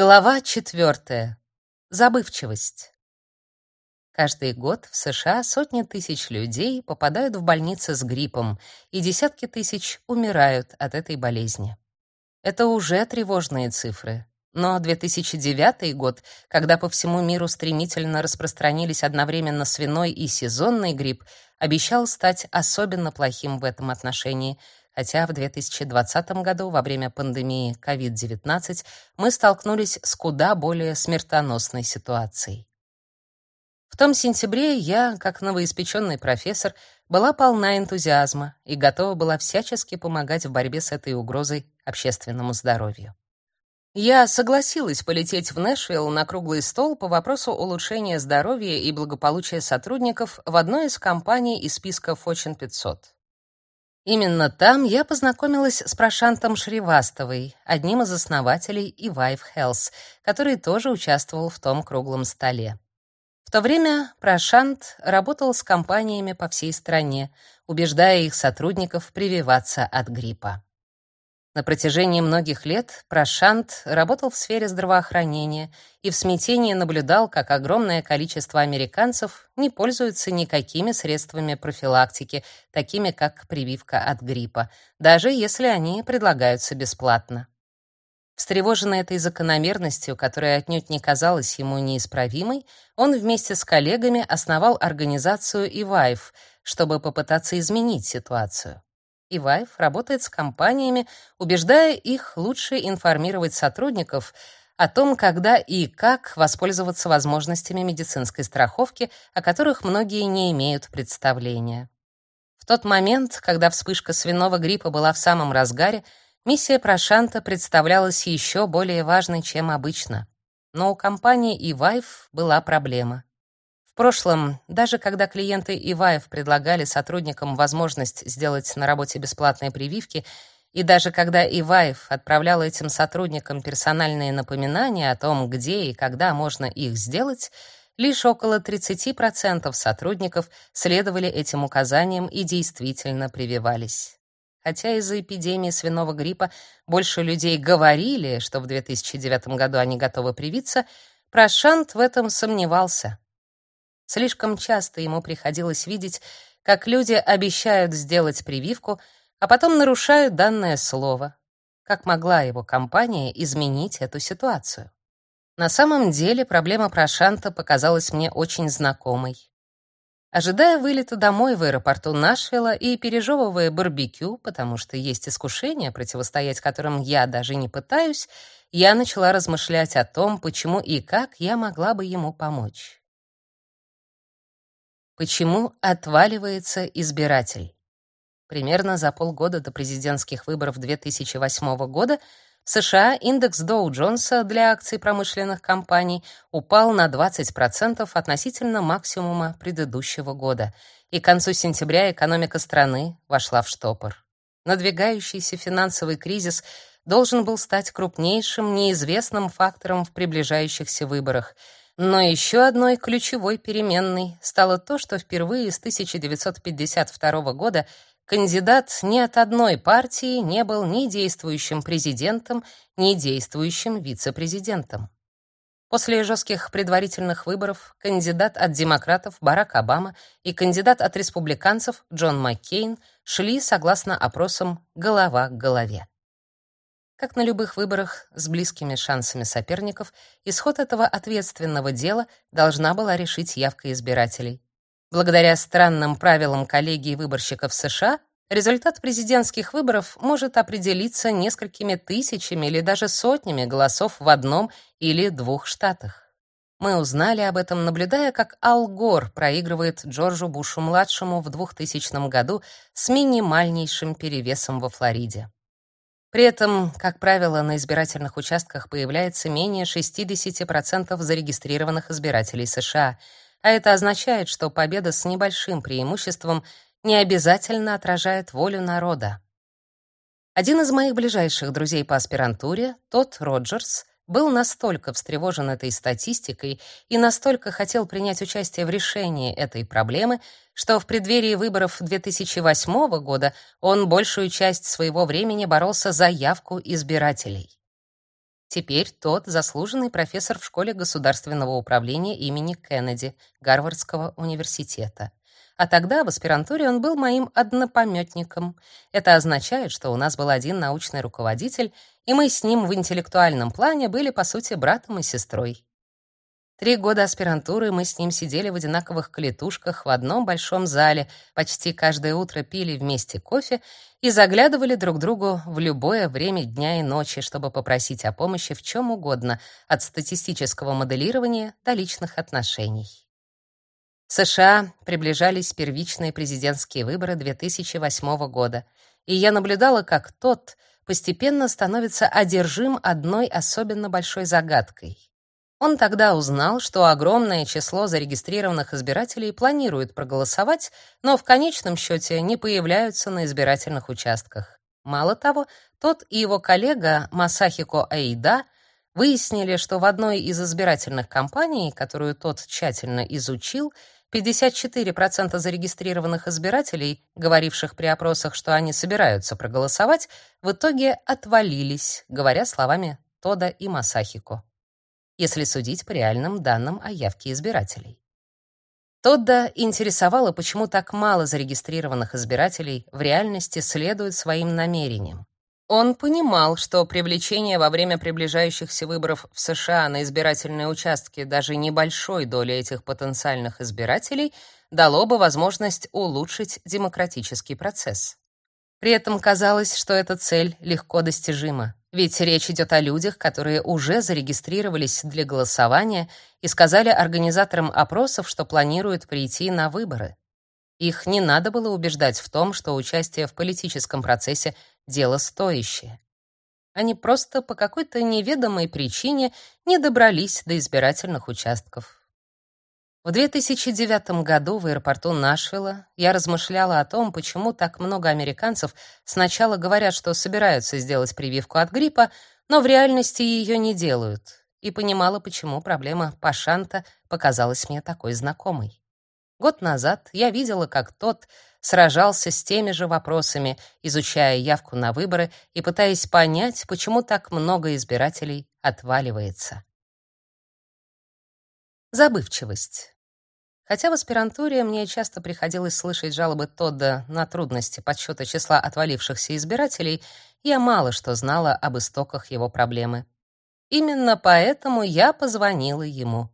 Глава четвертая. Забывчивость. Каждый год в США сотни тысяч людей попадают в больницы с гриппом, и десятки тысяч умирают от этой болезни. Это уже тревожные цифры. Но 2009 год, когда по всему миру стремительно распространились одновременно свиной и сезонный грипп, обещал стать особенно плохим в этом отношении — хотя в 2020 году во время пандемии COVID-19 мы столкнулись с куда более смертоносной ситуацией. В том сентябре я, как новоиспеченный профессор, была полна энтузиазма и готова была всячески помогать в борьбе с этой угрозой общественному здоровью. Я согласилась полететь в Нэшвилл на круглый стол по вопросу улучшения здоровья и благополучия сотрудников в одной из компаний из списка Fortune 500. Именно там я познакомилась с Прошантом Шривастовой, одним из основателей Evive Health, который тоже участвовал в том круглом столе. В то время Прошант работал с компаниями по всей стране, убеждая их сотрудников прививаться от гриппа. На протяжении многих лет Прошант работал в сфере здравоохранения и в смятении наблюдал, как огромное количество американцев не пользуются никакими средствами профилактики, такими как прививка от гриппа, даже если они предлагаются бесплатно. Встревоженный этой закономерностью, которая отнюдь не казалась ему неисправимой, он вместе с коллегами основал организацию EVIVE, чтобы попытаться изменить ситуацию и Вайф работает с компаниями, убеждая их лучше информировать сотрудников о том, когда и как воспользоваться возможностями медицинской страховки, о которых многие не имеют представления. В тот момент, когда вспышка свиного гриппа была в самом разгаре, миссия Прошанта представлялась еще более важной, чем обычно. Но у компании Ивайф была проблема прошлом, даже когда клиенты Иваев предлагали сотрудникам возможность сделать на работе бесплатные прививки, и даже когда Иваев отправлял этим сотрудникам персональные напоминания о том, где и когда можно их сделать, лишь около 30% сотрудников следовали этим указаниям и действительно прививались. Хотя из-за эпидемии свиного гриппа больше людей говорили, что в 2009 году они готовы привиться, Прошант в этом сомневался. Слишком часто ему приходилось видеть, как люди обещают сделать прививку, а потом нарушают данное слово. Как могла его компания изменить эту ситуацию? На самом деле проблема Прошанта показалась мне очень знакомой. Ожидая вылета домой в аэропорту Нашвилла и пережевывая барбекю, потому что есть искушения, противостоять которым я даже не пытаюсь, я начала размышлять о том, почему и как я могла бы ему помочь. Почему отваливается избиратель? Примерно за полгода до президентских выборов 2008 года в США индекс Доу-Джонса для акций промышленных компаний упал на 20% относительно максимума предыдущего года, и к концу сентября экономика страны вошла в штопор. Надвигающийся финансовый кризис должен был стать крупнейшим неизвестным фактором в приближающихся выборах — но еще одной ключевой переменной стало то, что впервые с 1952 года кандидат ни от одной партии не был ни действующим президентом, ни действующим вице-президентом. После жестких предварительных выборов кандидат от демократов Барак Обама и кандидат от республиканцев Джон Маккейн шли согласно опросам голова к голове. Как на любых выборах с близкими шансами соперников, исход этого ответственного дела должна была решить явка избирателей. Благодаря странным правилам коллегии выборщиков США, результат президентских выборов может определиться несколькими тысячами или даже сотнями голосов в одном или двух штатах. Мы узнали об этом, наблюдая, как Ал Гор проигрывает Джорджу Бушу-младшему в 2000 году с минимальнейшим перевесом во Флориде. При этом, как правило, на избирательных участках появляется менее 60% зарегистрированных избирателей США, а это означает, что победа с небольшим преимуществом не обязательно отражает волю народа. Один из моих ближайших друзей по аспирантуре, тот Роджерс, был настолько встревожен этой статистикой и настолько хотел принять участие в решении этой проблемы, что в преддверии выборов 2008 года он большую часть своего времени боролся за явку избирателей. Теперь тот заслуженный профессор в школе государственного управления имени Кеннеди Гарвардского университета. А тогда в аспирантуре он был моим однопомётником. Это означает, что у нас был один научный руководитель, и мы с ним в интеллектуальном плане были, по сути, братом и сестрой. Три года аспирантуры мы с ним сидели в одинаковых клетушках в одном большом зале, почти каждое утро пили вместе кофе и заглядывали друг другу в любое время дня и ночи, чтобы попросить о помощи в чем угодно, от статистического моделирования до личных отношений. В США приближались первичные президентские выборы 2008 года, и я наблюдала, как тот постепенно становится одержим одной особенно большой загадкой. Он тогда узнал, что огромное число зарегистрированных избирателей планируют проголосовать, но в конечном счете не появляются на избирательных участках. Мало того, тот и его коллега Масахико Аида выяснили, что в одной из избирательных кампаний, которую тот тщательно изучил, 54% зарегистрированных избирателей, говоривших при опросах, что они собираются проголосовать, в итоге отвалились, говоря словами Тода и Масахико если судить по реальным данным о явке избирателей. Тодда интересовало, почему так мало зарегистрированных избирателей в реальности следуют своим намерениям. Он понимал, что привлечение во время приближающихся выборов в США на избирательные участки даже небольшой доли этих потенциальных избирателей дало бы возможность улучшить демократический процесс. При этом казалось, что эта цель легко достижима. Ведь речь идет о людях, которые уже зарегистрировались для голосования и сказали организаторам опросов, что планируют прийти на выборы. Их не надо было убеждать в том, что участие в политическом процессе дело стоящее. Они просто по какой-то неведомой причине не добрались до избирательных участков. В 2009 году в аэропорту Нашвилла я размышляла о том, почему так много американцев сначала говорят, что собираются сделать прививку от гриппа, но в реальности ее не делают, и понимала, почему проблема Пашанта показалась мне такой знакомой. Год назад я видела, как тот сражался с теми же вопросами, изучая явку на выборы и пытаясь понять, почему так много избирателей отваливается. Забывчивость. Хотя в аспирантуре мне часто приходилось слышать жалобы Тодда на трудности подсчета числа отвалившихся избирателей, я мало что знала об истоках его проблемы. Именно поэтому я позвонила ему.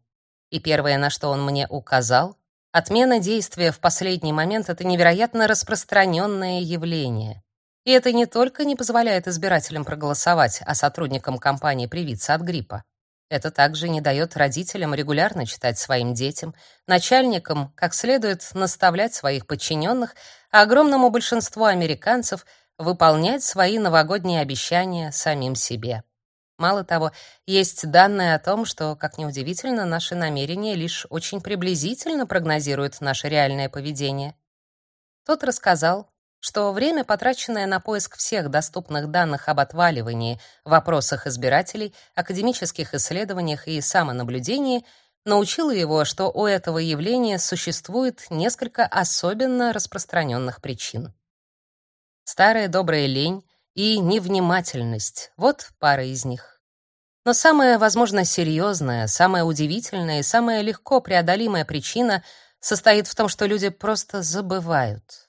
И первое, на что он мне указал, отмена действия в последний момент это невероятно распространенное явление. И это не только не позволяет избирателям проголосовать, а сотрудникам компании привиться от гриппа. Это также не дает родителям регулярно читать своим детям, начальникам как следует наставлять своих подчиненных, а огромному большинству американцев выполнять свои новогодние обещания самим себе. Мало того, есть данные о том, что, как ни удивительно, наши намерения лишь очень приблизительно прогнозируют наше реальное поведение. Тот рассказал, что время, потраченное на поиск всех доступных данных об отваливании, вопросах избирателей, академических исследованиях и самонаблюдении, научило его, что у этого явления существует несколько особенно распространенных причин. Старая добрая лень и невнимательность — вот пара из них. Но самая, возможно, серьезная, самая удивительная и самая легко преодолимая причина состоит в том, что люди просто забывают.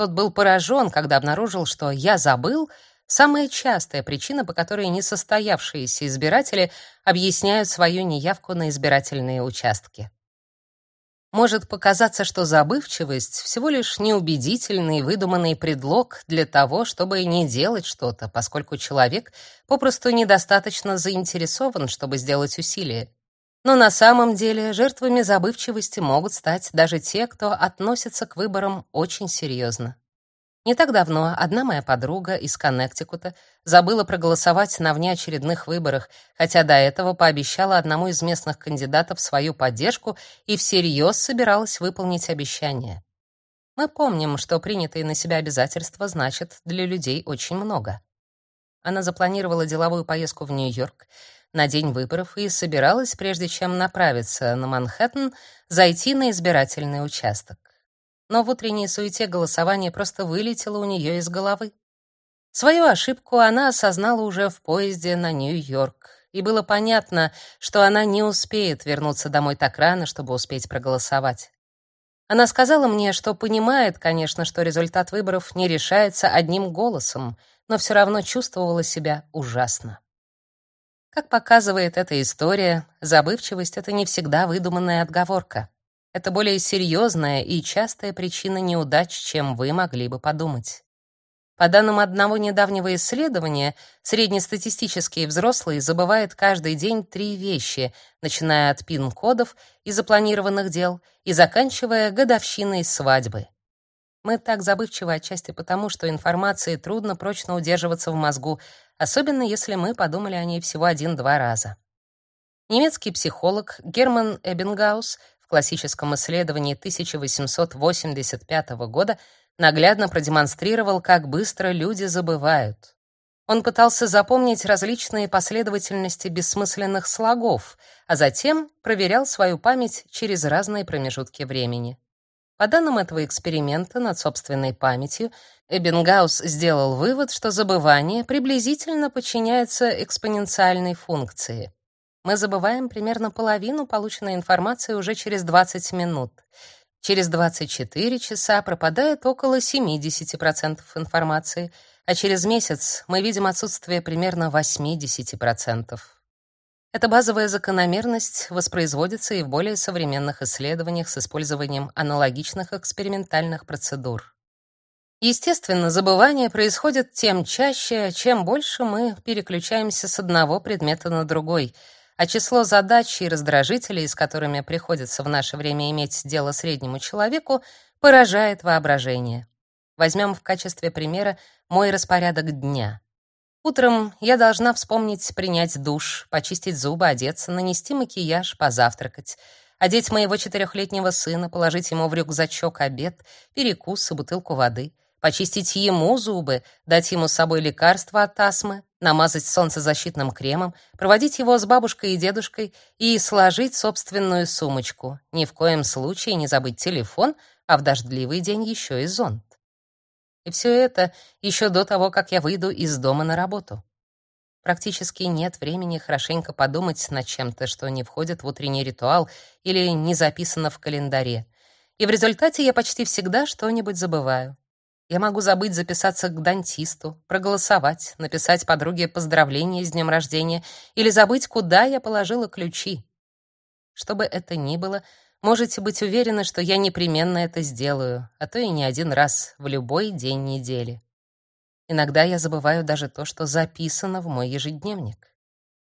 Тот был поражен, когда обнаружил, что «я забыл» — самая частая причина, по которой несостоявшиеся избиратели объясняют свою неявку на избирательные участки. Может показаться, что забывчивость — всего лишь неубедительный выдуманный предлог для того, чтобы не делать что-то, поскольку человек попросту недостаточно заинтересован, чтобы сделать усилие. Но на самом деле жертвами забывчивости могут стать даже те, кто относится к выборам очень серьезно. Не так давно одна моя подруга из Коннектикута забыла проголосовать на внеочередных выборах, хотя до этого пообещала одному из местных кандидатов свою поддержку и всерьез собиралась выполнить обещание. Мы помним, что принятые на себя обязательства значат для людей очень много. Она запланировала деловую поездку в Нью-Йорк, на день выборов и собиралась, прежде чем направиться на Манхэттен, зайти на избирательный участок. Но в утренней суете голосование просто вылетело у нее из головы. Свою ошибку она осознала уже в поезде на Нью-Йорк и было понятно, что она не успеет вернуться домой так рано, чтобы успеть проголосовать. Она сказала мне, что понимает, конечно, что результат выборов не решается одним голосом, но все равно чувствовала себя ужасно. Как показывает эта история, забывчивость это не всегда выдуманная отговорка. Это более серьезная и частая причина неудач, чем вы могли бы подумать. По данным одного недавнего исследования, среднестатистический взрослый забывает каждый день три вещи, начиная от пин-кодов и запланированных дел и заканчивая годовщиной свадьбы. Мы так забывчивы отчасти потому, что информации трудно прочно удерживаться в мозгу, особенно если мы подумали о ней всего один-два раза. Немецкий психолог Герман Эббингаус в классическом исследовании 1885 года наглядно продемонстрировал, как быстро люди забывают. Он пытался запомнить различные последовательности бессмысленных слогов, а затем проверял свою память через разные промежутки времени. По данным этого эксперимента над собственной памятью, Эббингаус сделал вывод, что забывание приблизительно подчиняется экспоненциальной функции. Мы забываем примерно половину полученной информации уже через 20 минут. Через 24 часа пропадает около 70% информации, а через месяц мы видим отсутствие примерно 80%. Эта базовая закономерность воспроизводится и в более современных исследованиях с использованием аналогичных экспериментальных процедур. Естественно, забывание происходит тем чаще, чем больше мы переключаемся с одного предмета на другой — а число задач и раздражителей, с которыми приходится в наше время иметь дело среднему человеку, поражает воображение. Возьмем в качестве примера мой распорядок дня. Утром я должна вспомнить принять душ, почистить зубы, одеться, нанести макияж, позавтракать, одеть моего четырехлетнего сына, положить ему в рюкзачок обед, перекус и бутылку воды — почистить ему зубы, дать ему с собой лекарства от астмы, намазать солнцезащитным кремом, проводить его с бабушкой и дедушкой и сложить собственную сумочку. Ни в коем случае не забыть телефон, а в дождливый день еще и зонт. И все это еще до того, как я выйду из дома на работу. Практически нет времени хорошенько подумать над чем-то, что не входит в утренний ритуал или не записано в календаре. И в результате я почти всегда что-нибудь забываю. Я могу забыть записаться к дантисту, проголосовать, написать подруге поздравление с днем рождения или забыть, куда я положила ключи. Что бы это ни было, можете быть уверены, что я непременно это сделаю, а то и не один раз в любой день недели. Иногда я забываю даже то, что записано в мой ежедневник.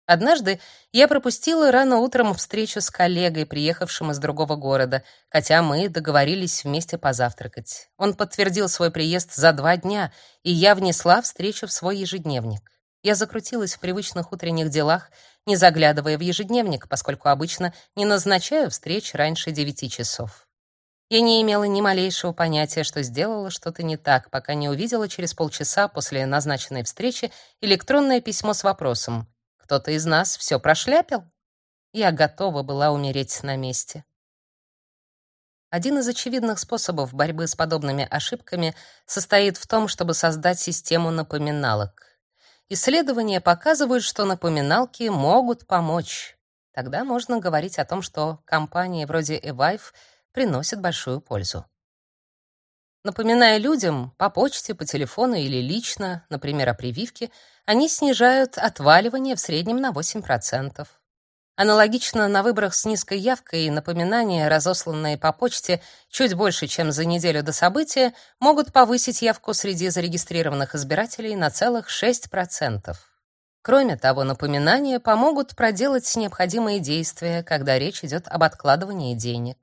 Однажды я пропустила рано утром встречу с коллегой, приехавшим из другого города, хотя мы договорились вместе позавтракать. Он подтвердил свой приезд за два дня, и я внесла встречу в свой ежедневник. Я закрутилась в привычных утренних делах, не заглядывая в ежедневник, поскольку обычно не назначаю встреч раньше девяти часов. Я не имела ни малейшего понятия, что сделала что-то не так, пока не увидела через полчаса после назначенной встречи электронное письмо с вопросом: кто-то из нас все прошляпил. Я готова была умереть на месте. Один из очевидных способов борьбы с подобными ошибками состоит в том, чтобы создать систему напоминалок. Исследования показывают, что напоминалки могут помочь. Тогда можно говорить о том, что компании вроде Evive приносят большую пользу. Напоминая людям по почте, по телефону или лично, например, о прививке, они снижают отваливание в среднем на 8%. Аналогично на выборах с низкой явкой напоминания, разосланные по почте чуть больше, чем за неделю до события, могут повысить явку среди зарегистрированных избирателей на целых 6%. Кроме того, напоминания помогут проделать необходимые действия, когда речь идет об откладывании денег.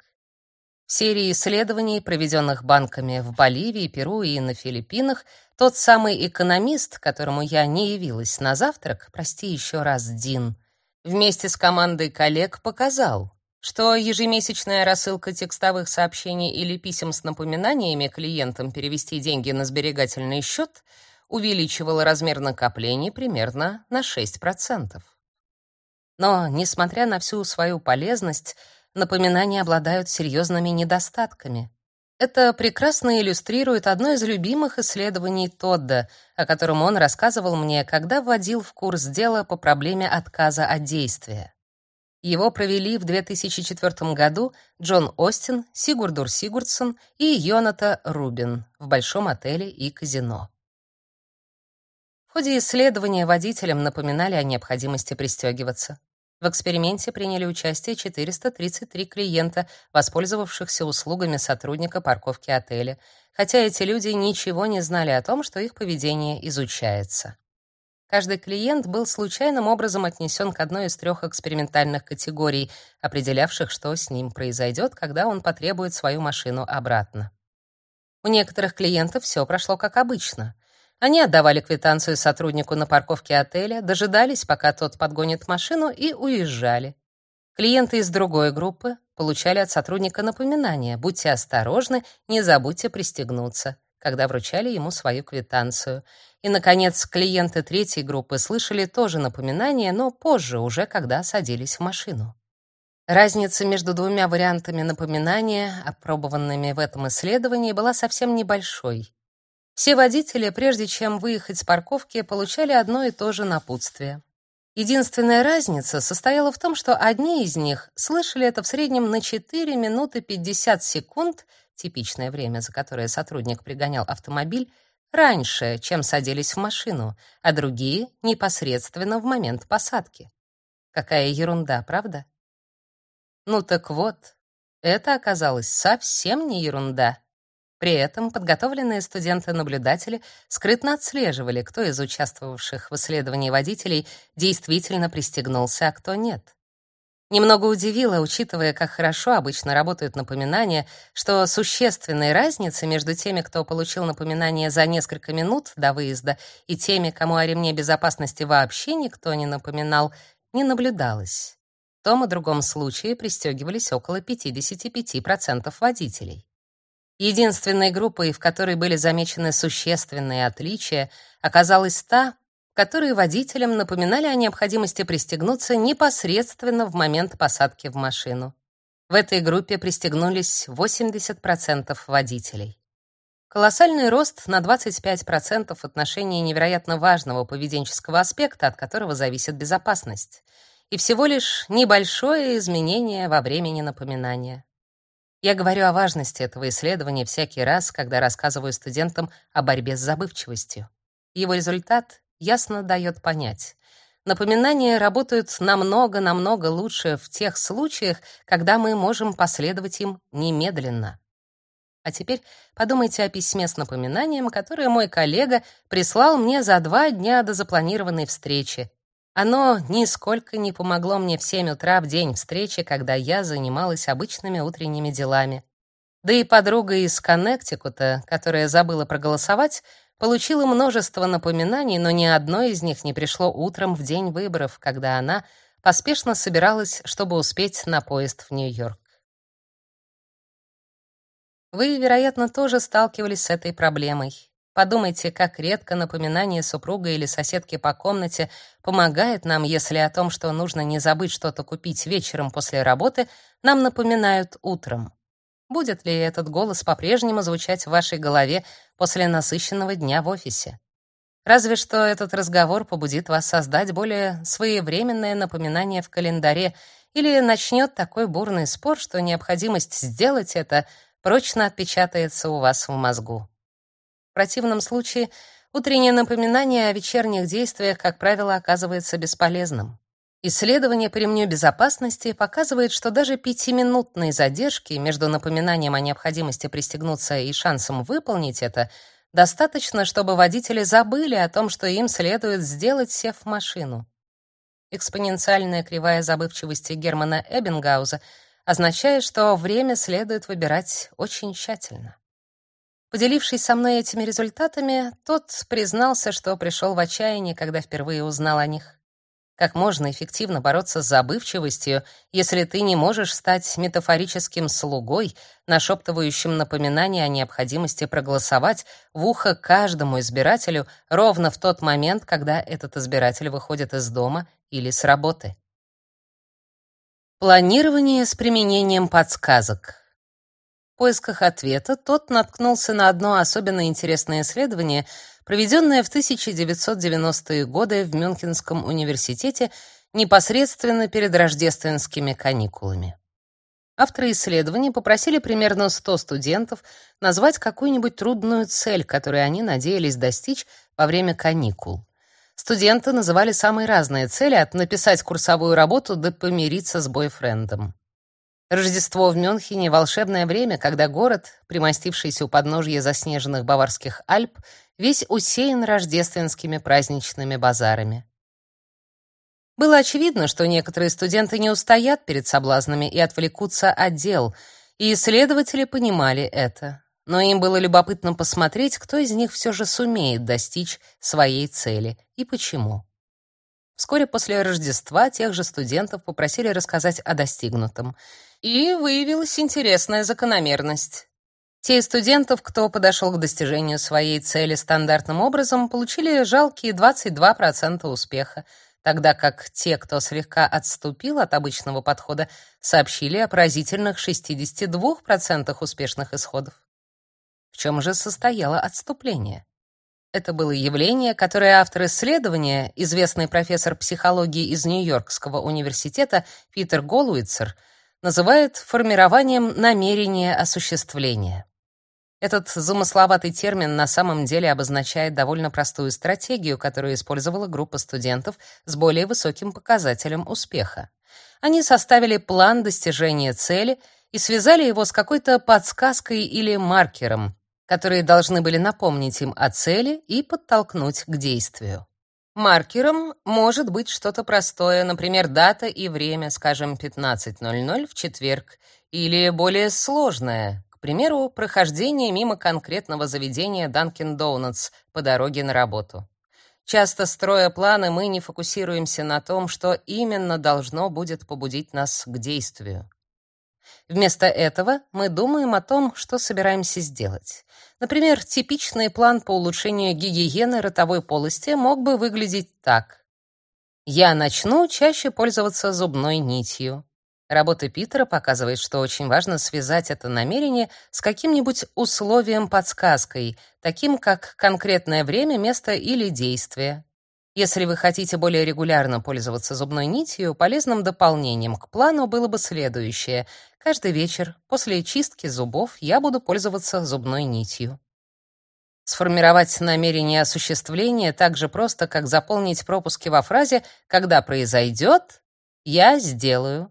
В серии исследований, проведенных банками в Боливии, Перу и на Филиппинах, тот самый экономист, которому я не явилась на завтрак, прости еще раз, Дин, вместе с командой коллег показал, что ежемесячная рассылка текстовых сообщений или писем с напоминаниями клиентам перевести деньги на сберегательный счет увеличивала размер накоплений примерно на 6%. Но, несмотря на всю свою полезность, напоминания обладают серьезными недостатками. Это прекрасно иллюстрирует одно из любимых исследований Тодда, о котором он рассказывал мне, когда вводил в курс дела по проблеме отказа от действия. Его провели в 2004 году Джон Остин, Сигурдур Сигурдсон и Йоната Рубин в большом отеле и казино. В ходе исследования водителям напоминали о необходимости пристегиваться. В эксперименте приняли участие 433 клиента, воспользовавшихся услугами сотрудника парковки отеля, хотя эти люди ничего не знали о том, что их поведение изучается. Каждый клиент был случайным образом отнесен к одной из трех экспериментальных категорий, определявших, что с ним произойдет, когда он потребует свою машину обратно. У некоторых клиентов все прошло как обычно. Они отдавали квитанцию сотруднику на парковке отеля, дожидались, пока тот подгонит машину, и уезжали. Клиенты из другой группы получали от сотрудника напоминание: будьте осторожны, не забудьте пристегнуться когда вручали ему свою квитанцию. И, наконец, клиенты третьей группы слышали тоже напоминание, но позже, уже когда садились в машину. Разница между двумя вариантами напоминания, опробованными в этом исследовании, была совсем небольшой. Все водители, прежде чем выехать с парковки, получали одно и то же напутствие. Единственная разница состояла в том, что одни из них слышали это в среднем на 4 минуты 50 секунд типичное время, за которое сотрудник пригонял автомобиль, раньше, чем садились в машину, а другие — непосредственно в момент посадки. Какая ерунда, правда? Ну так вот, это оказалось совсем не ерунда. При этом подготовленные студенты-наблюдатели скрытно отслеживали, кто из участвовавших в исследовании водителей действительно пристегнулся, а кто нет. Немного удивило, учитывая, как хорошо обычно работают напоминания, что существенной разницы между теми, кто получил напоминание за несколько минут до выезда, и теми, кому о ремне безопасности вообще никто не напоминал, не наблюдалось. В том и другом случае пристегивались около 55% водителей. Единственной группой, в которой были замечены существенные отличия, оказалась та, которые водителям напоминали о необходимости пристегнуться непосредственно в момент посадки в машину. В этой группе пристегнулись 80% водителей. Колоссальный рост на 25% в отношении невероятно важного поведенческого аспекта, от которого зависит безопасность, и всего лишь небольшое изменение во времени напоминания. Я говорю о важности этого исследования всякий раз, когда рассказываю студентам о борьбе с забывчивостью. Его результат ясно дает понять. Напоминания работают намного-намного лучше в тех случаях, когда мы можем последовать им немедленно. А теперь подумайте о письме с напоминанием, которое мой коллега прислал мне за два дня до запланированной встречи. Оно нисколько не помогло мне в 7 утра в день встречи, когда я занималась обычными утренними делами. Да и подруга из Коннектикута, которая забыла проголосовать, Получила множество напоминаний, но ни одно из них не пришло утром в день выборов, когда она поспешно собиралась, чтобы успеть на поезд в Нью-Йорк. Вы, вероятно, тоже сталкивались с этой проблемой. Подумайте, как редко напоминание супруга или соседки по комнате помогает нам, если о том, что нужно не забыть что-то купить вечером после работы, нам напоминают утром. Будет ли этот голос по-прежнему звучать в вашей голове после насыщенного дня в офисе? Разве что этот разговор побудит вас создать более своевременное напоминание в календаре или начнет такой бурный спор, что необходимость сделать это прочно отпечатается у вас в мозгу. В противном случае утреннее напоминание о вечерних действиях, как правило, оказывается бесполезным. Исследование по ремню безопасности показывает, что даже пятиминутные задержки между напоминанием о необходимости пристегнуться и шансом выполнить это достаточно, чтобы водители забыли о том, что им следует сделать, сев в машину. Экспоненциальная кривая забывчивости Германа Эббингауза означает, что время следует выбирать очень тщательно. Поделившись со мной этими результатами, тот признался, что пришел в отчаяние, когда впервые узнал о них. Как можно эффективно бороться с забывчивостью, если ты не можешь стать метафорическим слугой, нашептывающим напоминание о необходимости проголосовать в ухо каждому избирателю ровно в тот момент, когда этот избиратель выходит из дома или с работы? Планирование с применением подсказок. В поисках ответа тот наткнулся на одно особенно интересное исследование, проведенное в 1990-е годы в Мюнхенском университете непосредственно перед рождественскими каникулами. Авторы исследования попросили примерно 100 студентов назвать какую-нибудь трудную цель, которую они надеялись достичь во время каникул. Студенты называли самые разные цели, от написать курсовую работу до помириться с бойфрендом. Рождество в Мюнхене — волшебное время, когда город, примостившийся у подножья заснеженных Баварских Альп, весь усеян рождественскими праздничными базарами. Было очевидно, что некоторые студенты не устоят перед соблазнами и отвлекутся от дел, и исследователи понимали это. Но им было любопытно посмотреть, кто из них все же сумеет достичь своей цели и почему. Вскоре после Рождества тех же студентов попросили рассказать о достигнутом, и выявилась интересная закономерность. Те из студентов, кто подошел к достижению своей цели стандартным образом, получили жалкие 22% успеха, тогда как те, кто слегка отступил от обычного подхода, сообщили о поразительных 62% успешных исходов. В чем же состояло отступление? Это было явление, которое автор исследования, известный профессор психологии из Нью-Йоркского университета Питер Голуицер, называет формированием намерения осуществления. Этот замысловатый термин на самом деле обозначает довольно простую стратегию, которую использовала группа студентов с более высоким показателем успеха. Они составили план достижения цели и связали его с какой-то подсказкой или маркером, которые должны были напомнить им о цели и подтолкнуть к действию. Маркером может быть что-то простое, например, дата и время, скажем, 15:00 в четверг, или более сложное, примеру, прохождение мимо конкретного заведения Dunkin' Donuts по дороге на работу. Часто строя планы, мы не фокусируемся на том, что именно должно будет побудить нас к действию. Вместо этого мы думаем о том, что собираемся сделать. Например, типичный план по улучшению гигиены ротовой полости мог бы выглядеть так: я начну чаще пользоваться зубной нитью. Работа Питера показывает, что очень важно связать это намерение с каким-нибудь условием-подсказкой, таким как конкретное время, место или действие. Если вы хотите более регулярно пользоваться зубной нитью, полезным дополнением к плану было бы следующее. Каждый вечер после чистки зубов я буду пользоваться зубной нитью. Сформировать намерение осуществления так же просто, как заполнить пропуски во фразе «когда произойдет, я сделаю».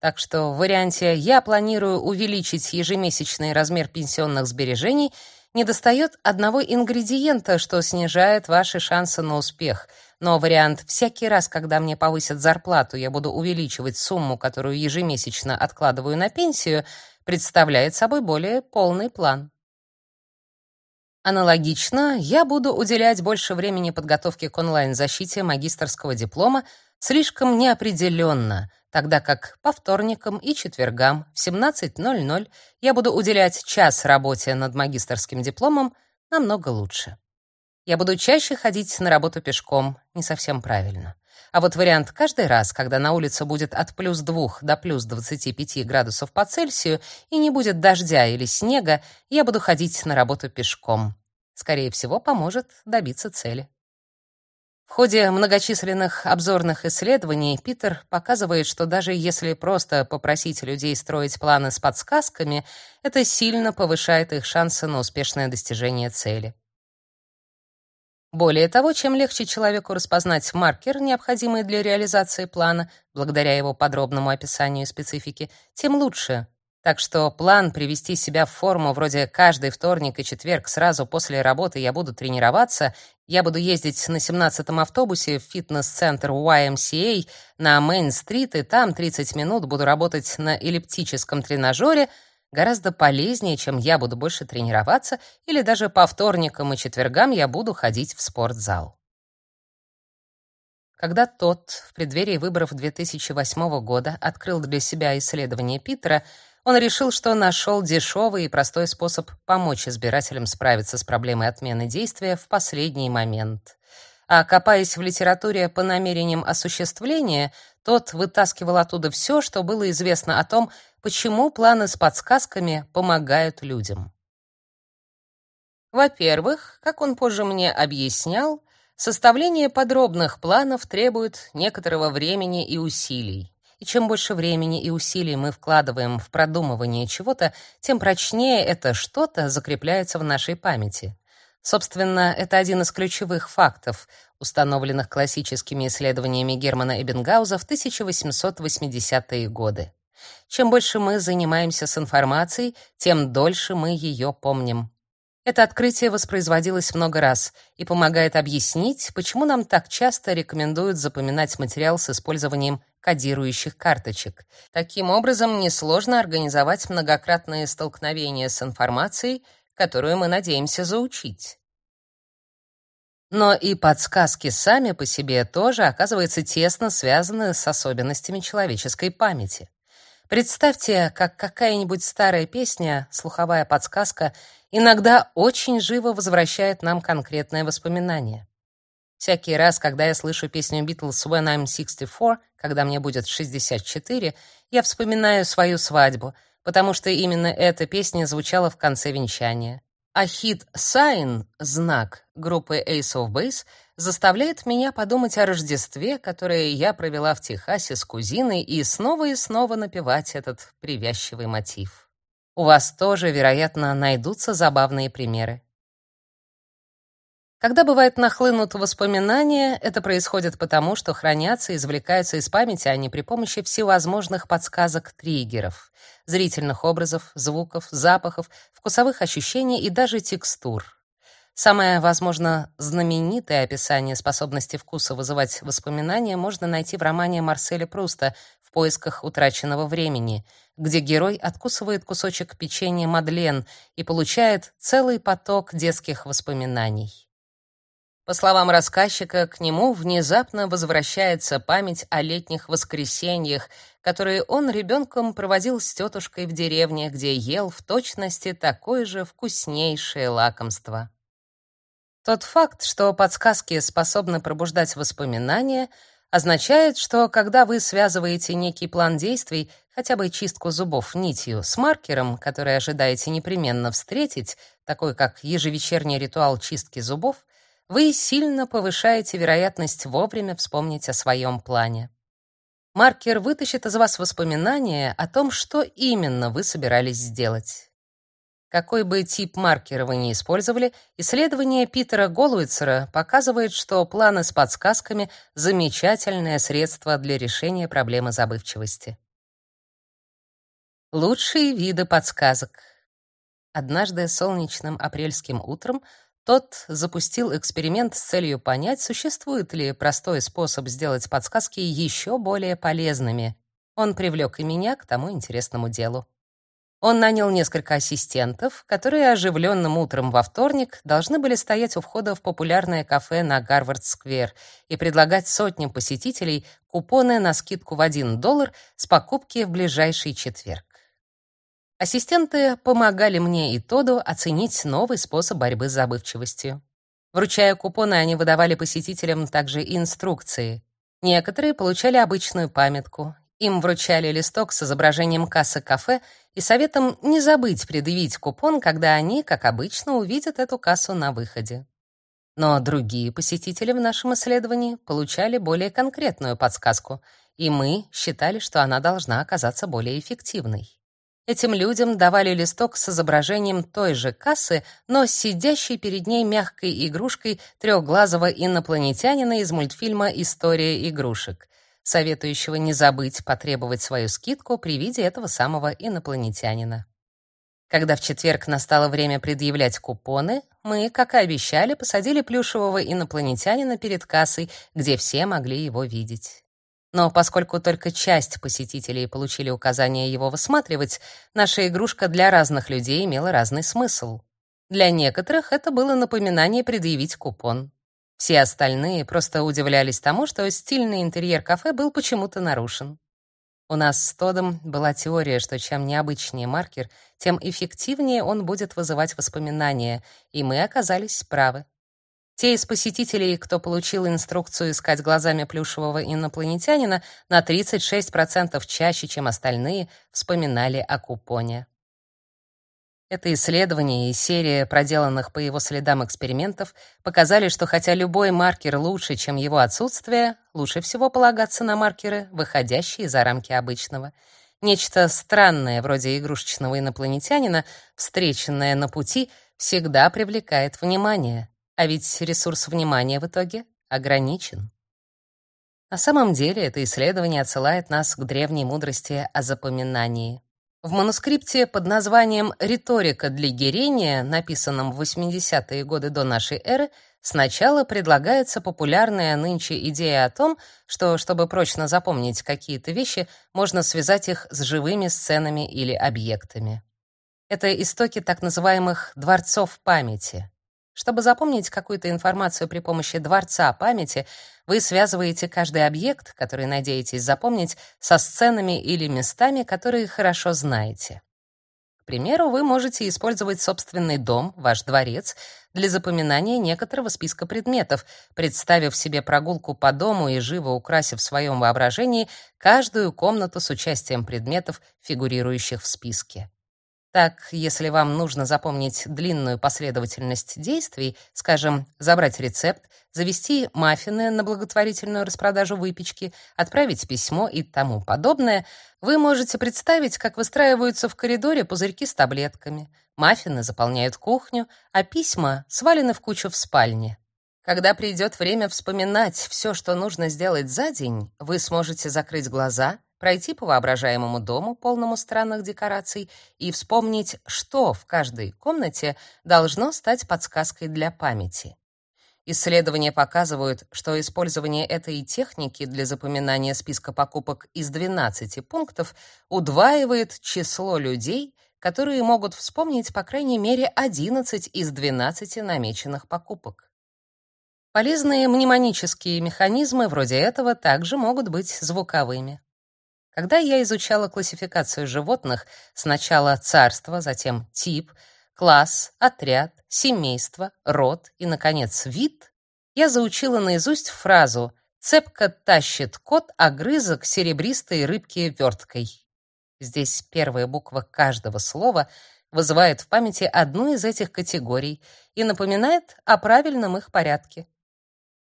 Так что в варианте «я планирую увеличить ежемесячный размер пенсионных сбережений» недостает одного ингредиента, что снижает ваши шансы на успех. Но вариант «всякий раз, когда мне повысят зарплату, я буду увеличивать сумму, которую ежемесячно откладываю на пенсию» представляет собой более полный план. Аналогично, я буду уделять больше времени подготовке к онлайн-защите магистерского диплома слишком неопределенно, тогда как по вторникам и четвергам в 17:00 я буду уделять час работе над магистерским дипломом намного лучше. Я буду чаще ходить на работу пешком, не совсем правильно. А вот вариант каждый раз, когда на улице будет от плюс 2 до плюс 25 градусов по Цельсию и не будет дождя или снега, я буду ходить на работу пешком. Скорее всего, поможет добиться цели. В ходе многочисленных обзорных исследований Питер показывает, что даже если просто попросить людей строить планы с подсказками, это сильно повышает их шансы на успешное достижение цели. Более того, чем легче человеку распознать маркер, необходимый для реализации плана, благодаря его подробному описанию специфики, тем лучше. Так что план привести себя в форму вроде каждый вторник и четверг сразу после работы я буду тренироваться, я буду ездить на 17-м автобусе в фитнес-центр YMCA на Мейн-стрит и там 30 минут буду работать на эллиптическом тренажере гораздо полезнее, чем я буду больше тренироваться или даже по вторникам и четвергам я буду ходить в спортзал. Когда тот в преддверии выборов 2008 года открыл для себя исследование Питера, он решил, что нашел дешевый и простой способ помочь избирателям справиться с проблемой отмены действия в последний момент. А копаясь в литературе по намерениям осуществления, тот вытаскивал оттуда все, что было известно о том, почему планы с подсказками помогают людям. Во-первых, как он позже мне объяснял, составление подробных планов требует некоторого времени и усилий. И чем больше времени и усилий мы вкладываем в продумывание чего-то, тем прочнее это что-то закрепляется в нашей памяти. Собственно, это один из ключевых фактов, установленных классическими исследованиями Германа Эббингауза в 1880-е годы. Чем больше мы занимаемся с информацией, тем дольше мы ее помним. Это открытие воспроизводилось много раз и помогает объяснить, почему нам так часто рекомендуют запоминать материал с использованием кодирующих карточек. Таким образом, несложно организовать многократные столкновения с информацией, которую мы надеемся заучить. Но и подсказки сами по себе тоже, оказывается, тесно связаны с особенностями человеческой памяти. Представьте, как какая-нибудь старая песня, слуховая подсказка, иногда очень живо возвращает нам конкретное воспоминание. Всякий раз, когда я слышу песню Beatles When I'm 64, когда мне будет 64, я вспоминаю свою свадьбу, потому что именно эта песня звучала в конце венчания. А хит Sign, знак группы Ace of Base, заставляет меня подумать о Рождестве, которое я провела в Техасе с кузиной, и снова и снова напевать этот привязчивый мотив. У вас тоже, вероятно, найдутся забавные примеры. Когда бывает нахлынут воспоминания, это происходит потому, что хранятся и извлекаются из памяти они при помощи всевозможных подсказок-триггеров, зрительных образов, звуков, запахов, вкусовых ощущений и даже текстур. Самое, возможно, знаменитое описание способности вкуса вызывать воспоминания можно найти в романе Марселя Пруста «В поисках утраченного времени», где герой откусывает кусочек печенья Мадлен и получает целый поток детских воспоминаний. По словам рассказчика, к нему внезапно возвращается память о летних воскресеньях, которые он ребенком проводил с тетушкой в деревне, где ел в точности такое же вкуснейшее лакомство. Тот факт, что подсказки способны пробуждать воспоминания, означает, что когда вы связываете некий план действий, хотя бы чистку зубов нитью, с маркером, который ожидаете непременно встретить, такой как ежевечерний ритуал чистки зубов, вы сильно повышаете вероятность вовремя вспомнить о своем плане. Маркер вытащит из вас воспоминания о том, что именно вы собирались сделать. Какой бы тип маркера вы ни использовали, исследование Питера Голуицера показывает, что планы с подсказками — замечательное средство для решения проблемы забывчивости. Лучшие виды подсказок. Однажды солнечным апрельским утром тот запустил эксперимент с целью понять, существует ли простой способ сделать подсказки еще более полезными. Он привлек и меня к тому интересному делу. Он нанял несколько ассистентов, которые оживленным утром во вторник должны были стоять у входа в популярное кафе на Гарвард-сквер и предлагать сотням посетителей купоны на скидку в 1 доллар с покупки в ближайший четверг. Ассистенты помогали мне и Тоду оценить новый способ борьбы с забывчивостью. Вручая купоны, они выдавали посетителям также инструкции. Некоторые получали обычную памятку. Им вручали листок с изображением кассы кафе и советом не забыть предъявить купон, когда они, как обычно, увидят эту кассу на выходе. Но другие посетители в нашем исследовании получали более конкретную подсказку, и мы считали, что она должна оказаться более эффективной. Этим людям давали листок с изображением той же кассы, но сидящей перед ней мягкой игрушкой трехглазого инопланетянина из мультфильма «История игрушек», советующего не забыть потребовать свою скидку при виде этого самого инопланетянина. Когда в четверг настало время предъявлять купоны, мы, как и обещали, посадили плюшевого инопланетянина перед кассой, где все могли его видеть. Но поскольку только часть посетителей получили указание его высматривать, наша игрушка для разных людей имела разный смысл. Для некоторых это было напоминание предъявить купон. Все остальные просто удивлялись тому, что стильный интерьер кафе был почему-то нарушен. У нас с Тодом была теория, что чем необычнее маркер, тем эффективнее он будет вызывать воспоминания, и мы оказались правы. Те из посетителей, кто получил инструкцию искать глазами плюшевого инопланетянина, на 36% чаще, чем остальные, вспоминали о купоне. Это исследование и серия проделанных по его следам экспериментов показали, что хотя любой маркер лучше, чем его отсутствие, лучше всего полагаться на маркеры, выходящие за рамки обычного. Нечто странное, вроде игрушечного инопланетянина, встреченное на пути, всегда привлекает внимание. А ведь ресурс внимания в итоге ограничен. На самом деле это исследование отсылает нас к древней мудрости о запоминании. В манускрипте под названием «Риторика для герения», написанном в 80-е годы до нашей эры, сначала предлагается популярная нынче идея о том, что, чтобы прочно запомнить какие-то вещи, можно связать их с живыми сценами или объектами. Это истоки так называемых «дворцов памяти». Чтобы запомнить какую-то информацию при помощи дворца памяти, вы связываете каждый объект, который надеетесь запомнить, со сценами или местами, которые хорошо знаете. К примеру, вы можете использовать собственный дом, ваш дворец, для запоминания некоторого списка предметов, представив себе прогулку по дому и живо украсив в своем воображении каждую комнату с участием предметов, фигурирующих в списке. Так, если вам нужно запомнить длинную последовательность действий, скажем, забрать рецепт, завести маффины на благотворительную распродажу выпечки, отправить письмо и тому подобное, вы можете представить, как выстраиваются в коридоре пузырьки с таблетками. Маффины заполняют кухню, а письма свалены в кучу в спальне. Когда придет время вспоминать все, что нужно сделать за день, вы сможете закрыть глаза пройти по воображаемому дому, полному странных декораций, и вспомнить, что в каждой комнате должно стать подсказкой для памяти. Исследования показывают, что использование этой техники для запоминания списка покупок из 12 пунктов удваивает число людей, которые могут вспомнить по крайней мере 11 из 12 намеченных покупок. Полезные мнемонические механизмы вроде этого также могут быть звуковыми. Когда я изучала классификацию животных, сначала царство, затем тип, класс, отряд, семейство, род и, наконец, вид, я заучила наизусть фразу «Цепко тащит кот огрызок серебристой рыбки верткой». Здесь первая буква каждого слова вызывает в памяти одну из этих категорий и напоминает о правильном их порядке.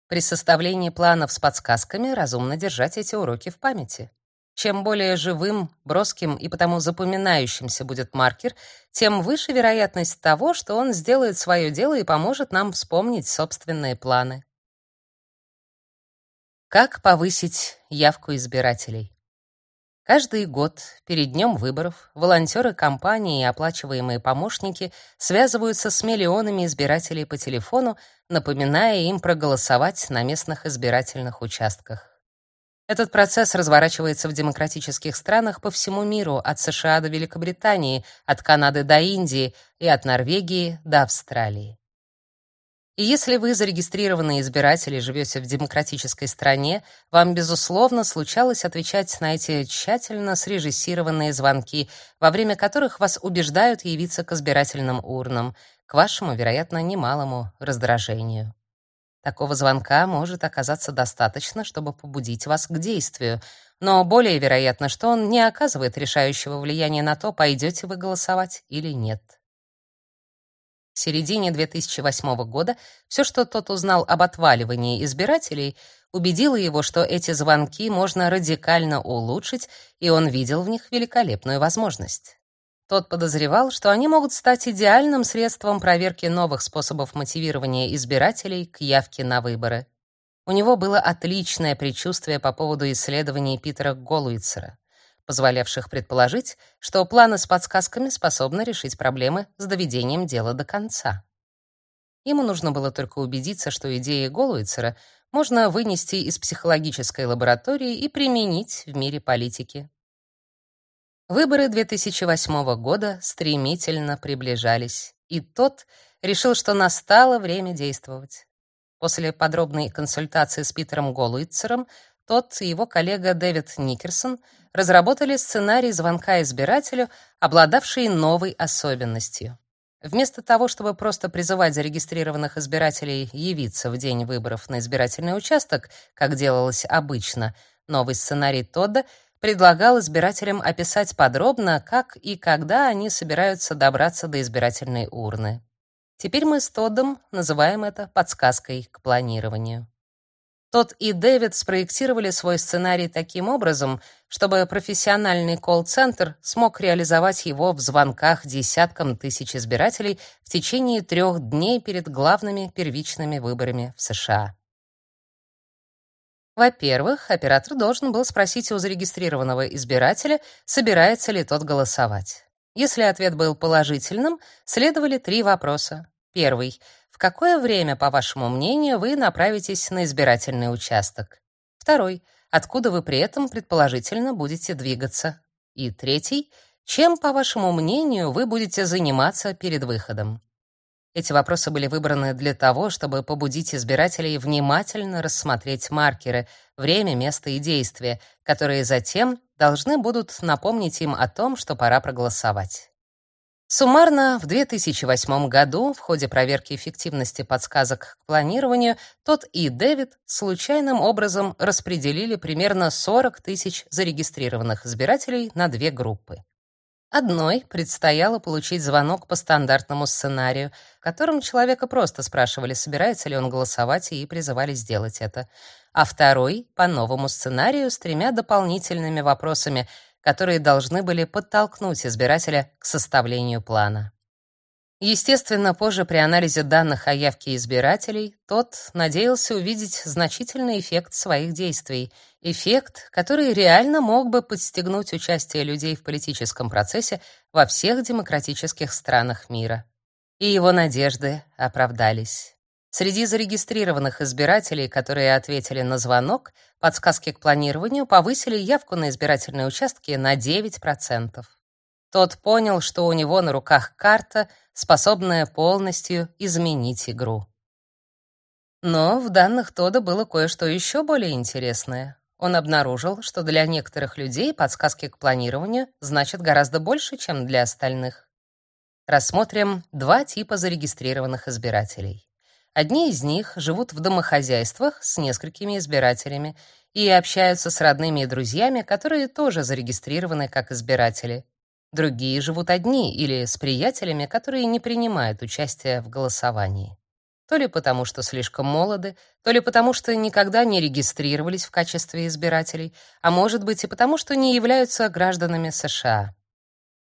При составлении планов с подсказками разумно держать эти уроки в памяти. Чем более живым, броским и потому запоминающимся будет маркер, тем выше вероятность того, что он сделает свое дело и поможет нам вспомнить собственные планы. Как повысить явку избирателей? Каждый год перед днем выборов волонтеры компании и оплачиваемые помощники связываются с миллионами избирателей по телефону, напоминая им проголосовать на местных избирательных участках. Этот процесс разворачивается в демократических странах по всему миру, от США до Великобритании, от Канады до Индии и от Норвегии до Австралии. И если вы зарегистрированный избиратель и живете в демократической стране, вам, безусловно, случалось отвечать на эти тщательно срежиссированные звонки, во время которых вас убеждают явиться к избирательным урнам, к вашему, вероятно, немалому раздражению. Такого звонка может оказаться достаточно, чтобы побудить вас к действию, но более вероятно, что он не оказывает решающего влияния на то, пойдете вы голосовать или нет. В середине 2008 года все, что тот узнал об отваливании избирателей, убедило его, что эти звонки можно радикально улучшить, и он видел в них великолепную возможность. Тот подозревал, что они могут стать идеальным средством проверки новых способов мотивирования избирателей к явке на выборы. У него было отличное предчувствие по поводу исследований Питера Голуицера, позволявших предположить, что планы с подсказками способны решить проблемы с доведением дела до конца. Ему нужно было только убедиться, что идеи Голуицера можно вынести из психологической лаборатории и применить в мире политики. Выборы 2008 года стремительно приближались, и тот решил, что настало время действовать. После подробной консультации с Питером Голуитцером тот и его коллега Дэвид Никерсон разработали сценарий звонка избирателю, обладавший новой особенностью. Вместо того, чтобы просто призывать зарегистрированных избирателей явиться в день выборов на избирательный участок, как делалось обычно, новый сценарий Тодда предлагал избирателям описать подробно, как и когда они собираются добраться до избирательной урны. Теперь мы с Тоддом называем это подсказкой к планированию. Тот и Дэвид спроектировали свой сценарий таким образом, чтобы профессиональный колл-центр смог реализовать его в звонках десяткам тысяч избирателей в течение трех дней перед главными первичными выборами в США. Во-первых, оператор должен был спросить у зарегистрированного избирателя, собирается ли тот голосовать. Если ответ был положительным, следовали три вопроса. Первый. В какое время, по вашему мнению, вы направитесь на избирательный участок? Второй. Откуда вы при этом предположительно будете двигаться? И третий. Чем, по вашему мнению, вы будете заниматься перед выходом? Эти вопросы были выбраны для того, чтобы побудить избирателей внимательно рассмотреть маркеры, время, место и действия, которые затем должны будут напомнить им о том, что пора проголосовать. Суммарно, в 2008 году в ходе проверки эффективности подсказок к планированию тот и Дэвид случайным образом распределили примерно 40 тысяч зарегистрированных избирателей на две группы. Одной предстояло получить звонок по стандартному сценарию, в котором человека просто спрашивали, собирается ли он голосовать, и призывали сделать это. А второй — по новому сценарию с тремя дополнительными вопросами — которые должны были подтолкнуть избирателя к составлению плана. Естественно, позже при анализе данных о явке избирателей тот надеялся увидеть значительный эффект своих действий, эффект, который реально мог бы подстегнуть участие людей в политическом процессе во всех демократических странах мира. И его надежды оправдались. Среди зарегистрированных избирателей, которые ответили на звонок, подсказки к планированию повысили явку на избирательные участки на 9%. Тот понял, что у него на руках карта, способная полностью изменить игру. Но в данных Тода было кое-что еще более интересное. Он обнаружил, что для некоторых людей подсказки к планированию значат гораздо больше, чем для остальных. Рассмотрим два типа зарегистрированных избирателей. Одни из них живут в домохозяйствах с несколькими избирателями и общаются с родными и друзьями, которые тоже зарегистрированы как избиратели. Другие живут одни или с приятелями, которые не принимают участия в голосовании. То ли потому, что слишком молоды, то ли потому, что никогда не регистрировались в качестве избирателей, а может быть и потому, что не являются гражданами США.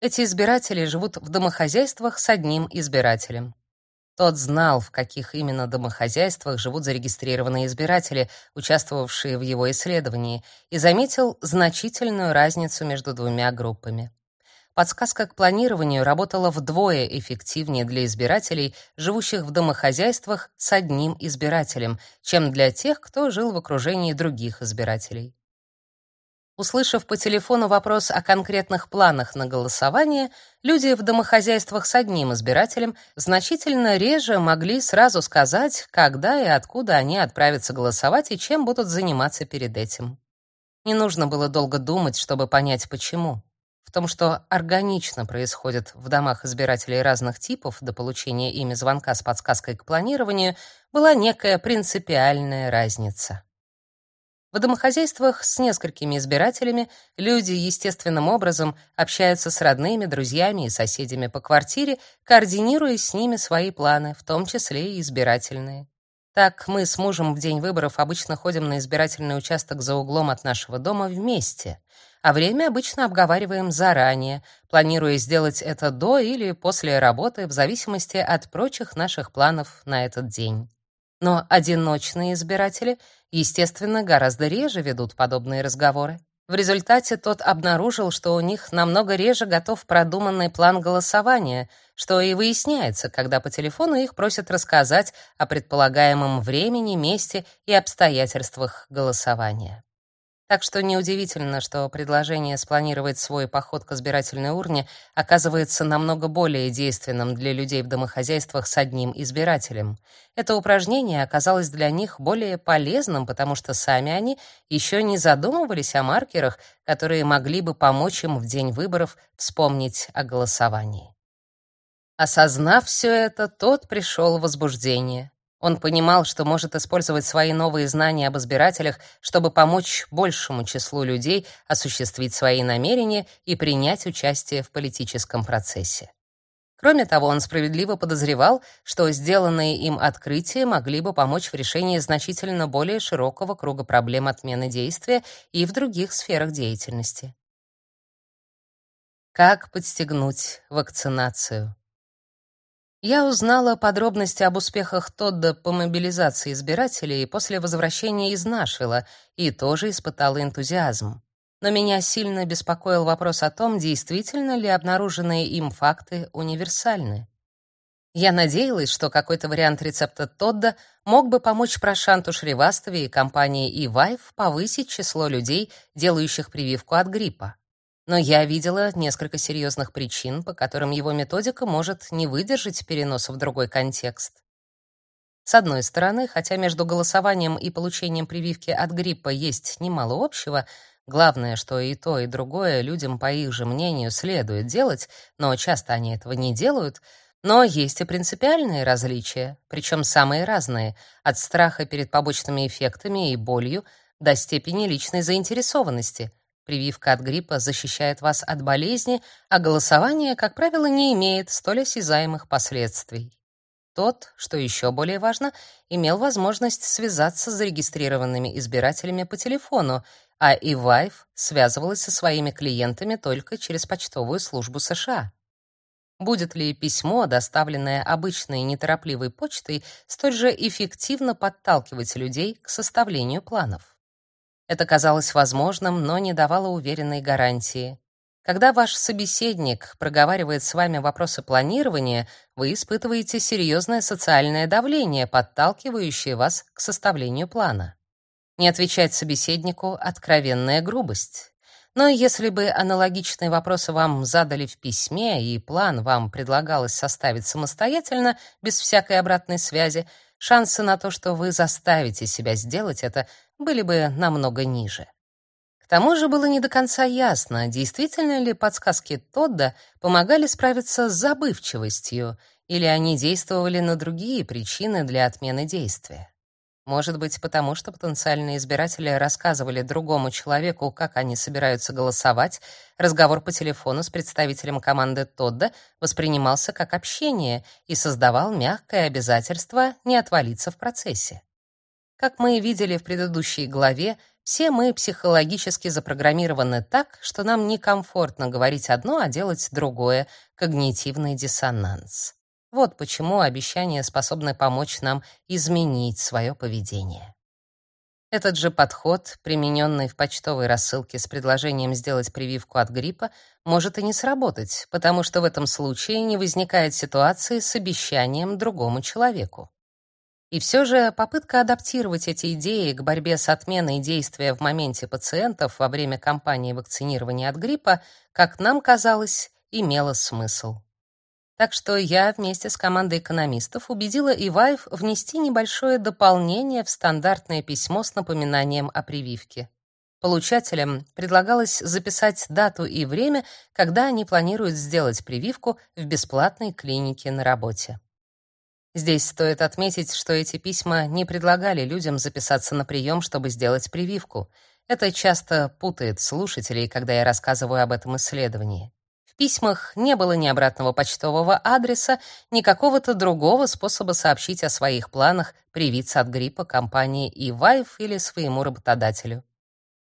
Эти избиратели живут в домохозяйствах с одним избирателем. Тот знал, в каких именно домохозяйствах живут зарегистрированные избиратели, участвовавшие в его исследовании, и заметил значительную разницу между двумя группами. Подсказка к планированию работала вдвое эффективнее для избирателей, живущих в домохозяйствах с одним избирателем, чем для тех, кто жил в окружении других избирателей. Услышав по телефону вопрос о конкретных планах на голосование, люди в домохозяйствах с одним избирателем значительно реже могли сразу сказать, когда и откуда они отправятся голосовать и чем будут заниматься перед этим. Не нужно было долго думать, чтобы понять почему. В том, что органично происходит в домах избирателей разных типов до получения ими звонка с подсказкой к планированию, была некая принципиальная разница. В домохозяйствах с несколькими избирателями люди естественным образом общаются с родными, друзьями и соседями по квартире, координируя с ними свои планы, в том числе и избирательные. Так мы с мужем в день выборов обычно ходим на избирательный участок за углом от нашего дома вместе, а время обычно обговариваем заранее, планируя сделать это до или после работы в зависимости от прочих наших планов на этот день. Но одиночные избиратели, естественно, гораздо реже ведут подобные разговоры. В результате тот обнаружил, что у них намного реже готов продуманный план голосования, что и выясняется, когда по телефону их просят рассказать о предполагаемом времени, месте и обстоятельствах голосования. Так что неудивительно, что предложение спланировать свой поход к избирательной урне оказывается намного более действенным для людей в домохозяйствах с одним избирателем. Это упражнение оказалось для них более полезным, потому что сами они еще не задумывались о маркерах, которые могли бы помочь им в день выборов вспомнить о голосовании. Осознав все это, тот пришел в возбуждение. Он понимал, что может использовать свои новые знания об избирателях, чтобы помочь большему числу людей осуществить свои намерения и принять участие в политическом процессе. Кроме того, он справедливо подозревал, что сделанные им открытия могли бы помочь в решении значительно более широкого круга проблем отмены действия и в других сферах деятельности. Как подстегнуть вакцинацию? Я узнала подробности об успехах Тодда по мобилизации избирателей после возвращения из Нашвилла и тоже испытала энтузиазм. Но меня сильно беспокоил вопрос о том, действительно ли обнаруженные им факты универсальны. Я надеялась, что какой-то вариант рецепта Тодда мог бы помочь Прошанту Шриваставе и компании eVive повысить число людей, делающих прививку от гриппа но я видела несколько серьезных причин, по которым его методика может не выдержать переноса в другой контекст. С одной стороны, хотя между голосованием и получением прививки от гриппа есть немало общего, главное, что и то, и другое людям, по их же мнению, следует делать, но часто они этого не делают, но есть и принципиальные различия, причем самые разные, от страха перед побочными эффектами и болью до степени личной заинтересованности — Прививка от гриппа защищает вас от болезни, а голосование, как правило, не имеет столь осязаемых последствий. Тот, что еще более важно, имел возможность связаться с зарегистрированными избирателями по телефону, а eVive связывалась со своими клиентами только через почтовую службу США. Будет ли письмо, доставленное обычной неторопливой почтой, столь же эффективно подталкивать людей к составлению планов? Это казалось возможным, но не давало уверенной гарантии. Когда ваш собеседник проговаривает с вами вопросы планирования, вы испытываете серьезное социальное давление, подталкивающее вас к составлению плана. Не отвечать собеседнику — откровенная грубость. Но если бы аналогичные вопросы вам задали в письме, и план вам предлагалось составить самостоятельно, без всякой обратной связи, шансы на то, что вы заставите себя сделать это, были бы намного ниже. К тому же было не до конца ясно, действительно ли подсказки Тодда помогали справиться с забывчивостью, или они действовали на другие причины для отмены действия. Может быть, потому что потенциальные избиратели рассказывали другому человеку, как они собираются голосовать, разговор по телефону с представителем команды Тодда воспринимался как общение и создавал мягкое обязательство не отвалиться в процессе. Как мы видели в предыдущей главе, все мы психологически запрограммированы так, что нам некомфортно говорить одно, а делать другое когнитивный диссонанс. Вот почему обещания способны помочь нам изменить свое поведение. Этот же подход, примененный в почтовой рассылке с предложением сделать прививку от гриппа, может и не сработать, потому что в этом случае не возникает ситуации с обещанием другому человеку. И все же попытка адаптировать эти идеи к борьбе с отменой действия в моменте пациентов во время кампании вакцинирования от гриппа, как нам казалось, имела смысл. Так что я вместе с командой экономистов убедила Иваев внести небольшое дополнение в стандартное письмо с напоминанием о прививке. Получателям предлагалось записать дату и время, когда они планируют сделать прививку в бесплатной клинике на работе. Здесь стоит отметить, что эти письма не предлагали людям записаться на прием, чтобы сделать прививку. Это часто путает слушателей, когда я рассказываю об этом исследовании письмах не было ни обратного почтового адреса, ни какого-то другого способа сообщить о своих планах привиться от гриппа компании eVive или своему работодателю.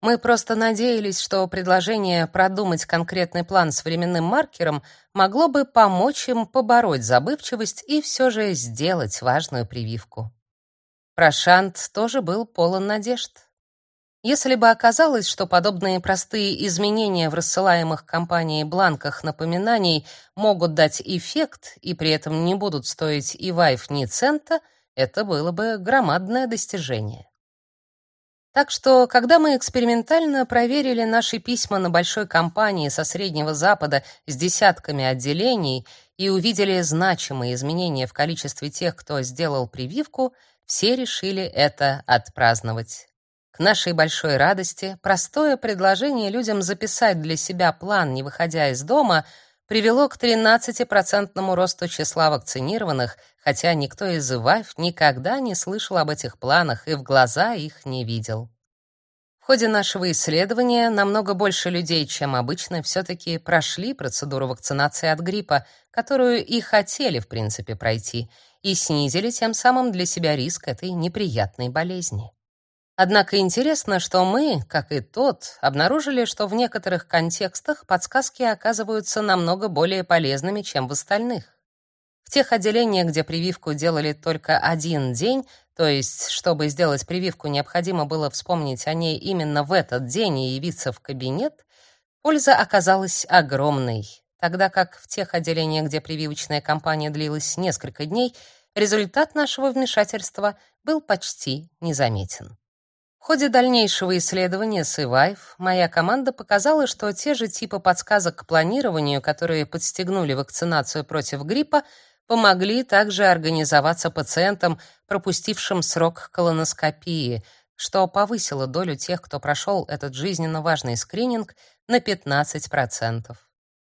Мы просто надеялись, что предложение продумать конкретный план с временным маркером могло бы помочь им побороть забывчивость и все же сделать важную прививку. Прошант тоже был полон надежд. Если бы оказалось, что подобные простые изменения в рассылаемых компанией бланках напоминаний могут дать эффект и при этом не будут стоить и вайф ни цента, это было бы громадное достижение. Так что, когда мы экспериментально проверили наши письма на большой компании со Среднего Запада с десятками отделений и увидели значимые изменения в количестве тех, кто сделал прививку, все решили это отпраздновать. К нашей большой радости простое предложение людям записать для себя план, не выходя из дома, привело к 13% росту числа вакцинированных, хотя никто из ИВАФ никогда не слышал об этих планах и в глаза их не видел. В ходе нашего исследования намного больше людей, чем обычно, все-таки прошли процедуру вакцинации от гриппа, которую и хотели, в принципе, пройти, и снизили тем самым для себя риск этой неприятной болезни. Однако интересно, что мы, как и тот, обнаружили, что в некоторых контекстах подсказки оказываются намного более полезными, чем в остальных. В тех отделениях, где прививку делали только один день, то есть, чтобы сделать прививку, необходимо было вспомнить о ней именно в этот день и явиться в кабинет, польза оказалась огромной, тогда как в тех отделениях, где прививочная кампания длилась несколько дней, результат нашего вмешательства был почти незаметен. В ходе дальнейшего исследования с ИВАЙФ моя команда показала, что те же типы подсказок к планированию, которые подстегнули вакцинацию против гриппа, помогли также организоваться пациентам, пропустившим срок колоноскопии, что повысило долю тех, кто прошел этот жизненно важный скрининг, на 15%.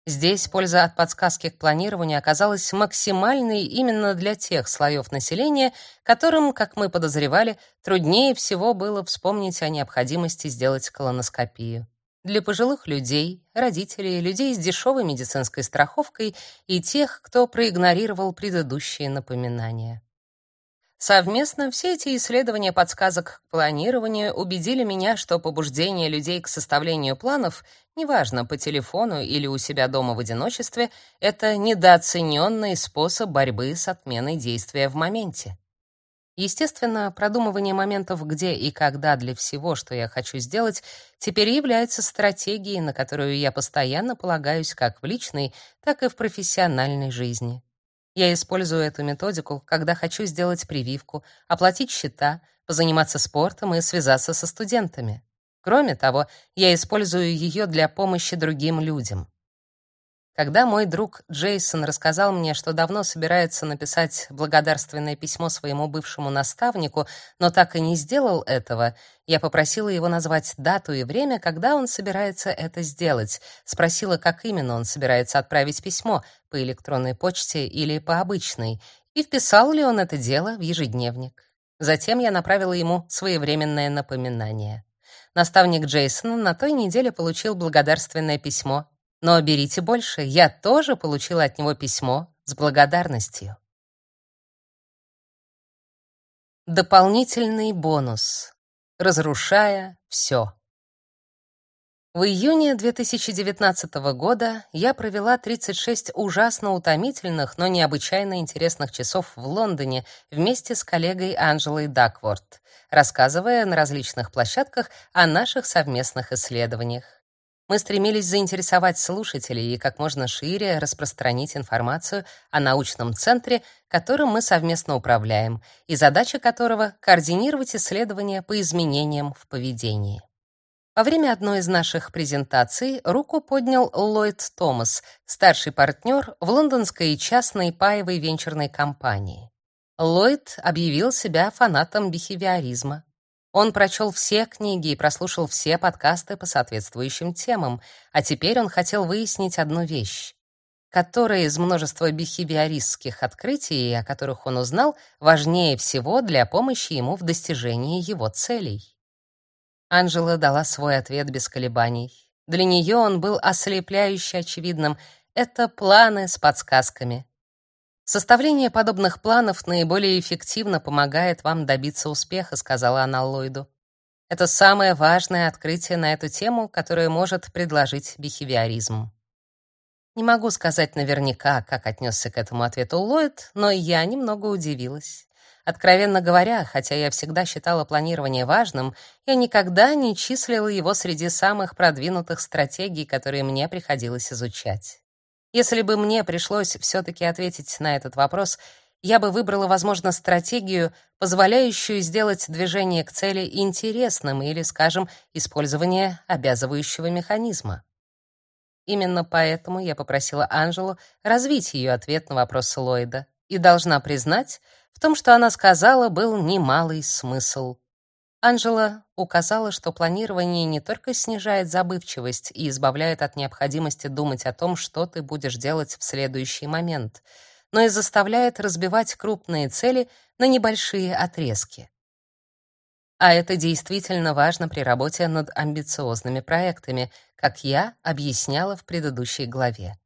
Здесь польза от подсказки к планированию оказалась максимальной именно для тех слоев населения, которым, как мы подозревали, труднее всего было вспомнить о необходимости сделать колоноскопию для пожилых людей, родителей, людей с дешевой медицинской страховкой и тех, кто проигнорировал предыдущие напоминания. Совместно все эти исследования подсказок к планированию убедили меня, что побуждение людей к составлению планов, неважно по телефону или у себя дома в одиночестве, это недооцененный способ борьбы с отменой действия в моменте. Естественно, продумывание моментов, где и когда для всего, что я хочу сделать, теперь является стратегией, на которую я постоянно полагаюсь как в личной, так и в профессиональной жизни. Я использую эту методику, когда хочу сделать прививку, оплатить счета, позаниматься спортом и связаться со студентами. Кроме того, я использую ее для помощи другим людям. Когда мой друг Джейсон рассказал мне, что давно собирается написать благодарственное письмо своему бывшему наставнику, но так и не сделал этого, я попросила его назвать дату и время, когда он собирается это сделать. Спросила, как именно он собирается отправить письмо, по электронной почте или по обычной, и вписал ли он это дело в ежедневник. Затем я направила ему своевременное напоминание. Наставник Джейсона на той неделе получил благодарственное письмо но берите больше, я тоже получила от него письмо с благодарностью. Дополнительный бонус. Разрушая все. В июне 2019 года я провела 36 ужасно утомительных, но необычайно интересных часов в Лондоне вместе с коллегой Анжелой Дакворт, рассказывая на различных площадках о наших совместных исследованиях. Мы стремились заинтересовать слушателей и как можно шире распространить информацию о научном центре, которым мы совместно управляем, и задача которого — координировать исследования по изменениям в поведении. Во время одной из наших презентаций руку поднял Ллойд Томас, старший партнер в лондонской частной паевой венчурной компании. Ллойд объявил себя фанатом бихевиоризма. Он прочел все книги и прослушал все подкасты по соответствующим темам, а теперь он хотел выяснить одну вещь. Которая из множества бихевиористских открытий, о которых он узнал, важнее всего для помощи ему в достижении его целей? Анжела дала свой ответ без колебаний. Для нее он был ослепляюще очевидным. Это планы с подсказками. Составление подобных планов наиболее эффективно помогает вам добиться успеха, сказала она Ллойду. Это самое важное открытие на эту тему, которое может предложить бихевиоризм. Не могу сказать наверняка, как отнесся к этому ответу Ллойд, но я немного удивилась. Откровенно говоря, хотя я всегда считала планирование важным, я никогда не числила его среди самых продвинутых стратегий, которые мне приходилось изучать. Если бы мне пришлось все-таки ответить на этот вопрос, я бы выбрала, возможно, стратегию, позволяющую сделать движение к цели интересным или, скажем, использование обязывающего механизма. Именно поэтому я попросила Анжелу развить ее ответ на вопрос Ллойда. И должна признать, в том, что она сказала, был немалый смысл. Анжела указала, что планирование не только снижает забывчивость и избавляет от необходимости думать о том, что ты будешь делать в следующий момент, но и заставляет разбивать крупные цели на небольшие отрезки. А это действительно важно при работе над амбициозными проектами, как я объясняла в предыдущей главе.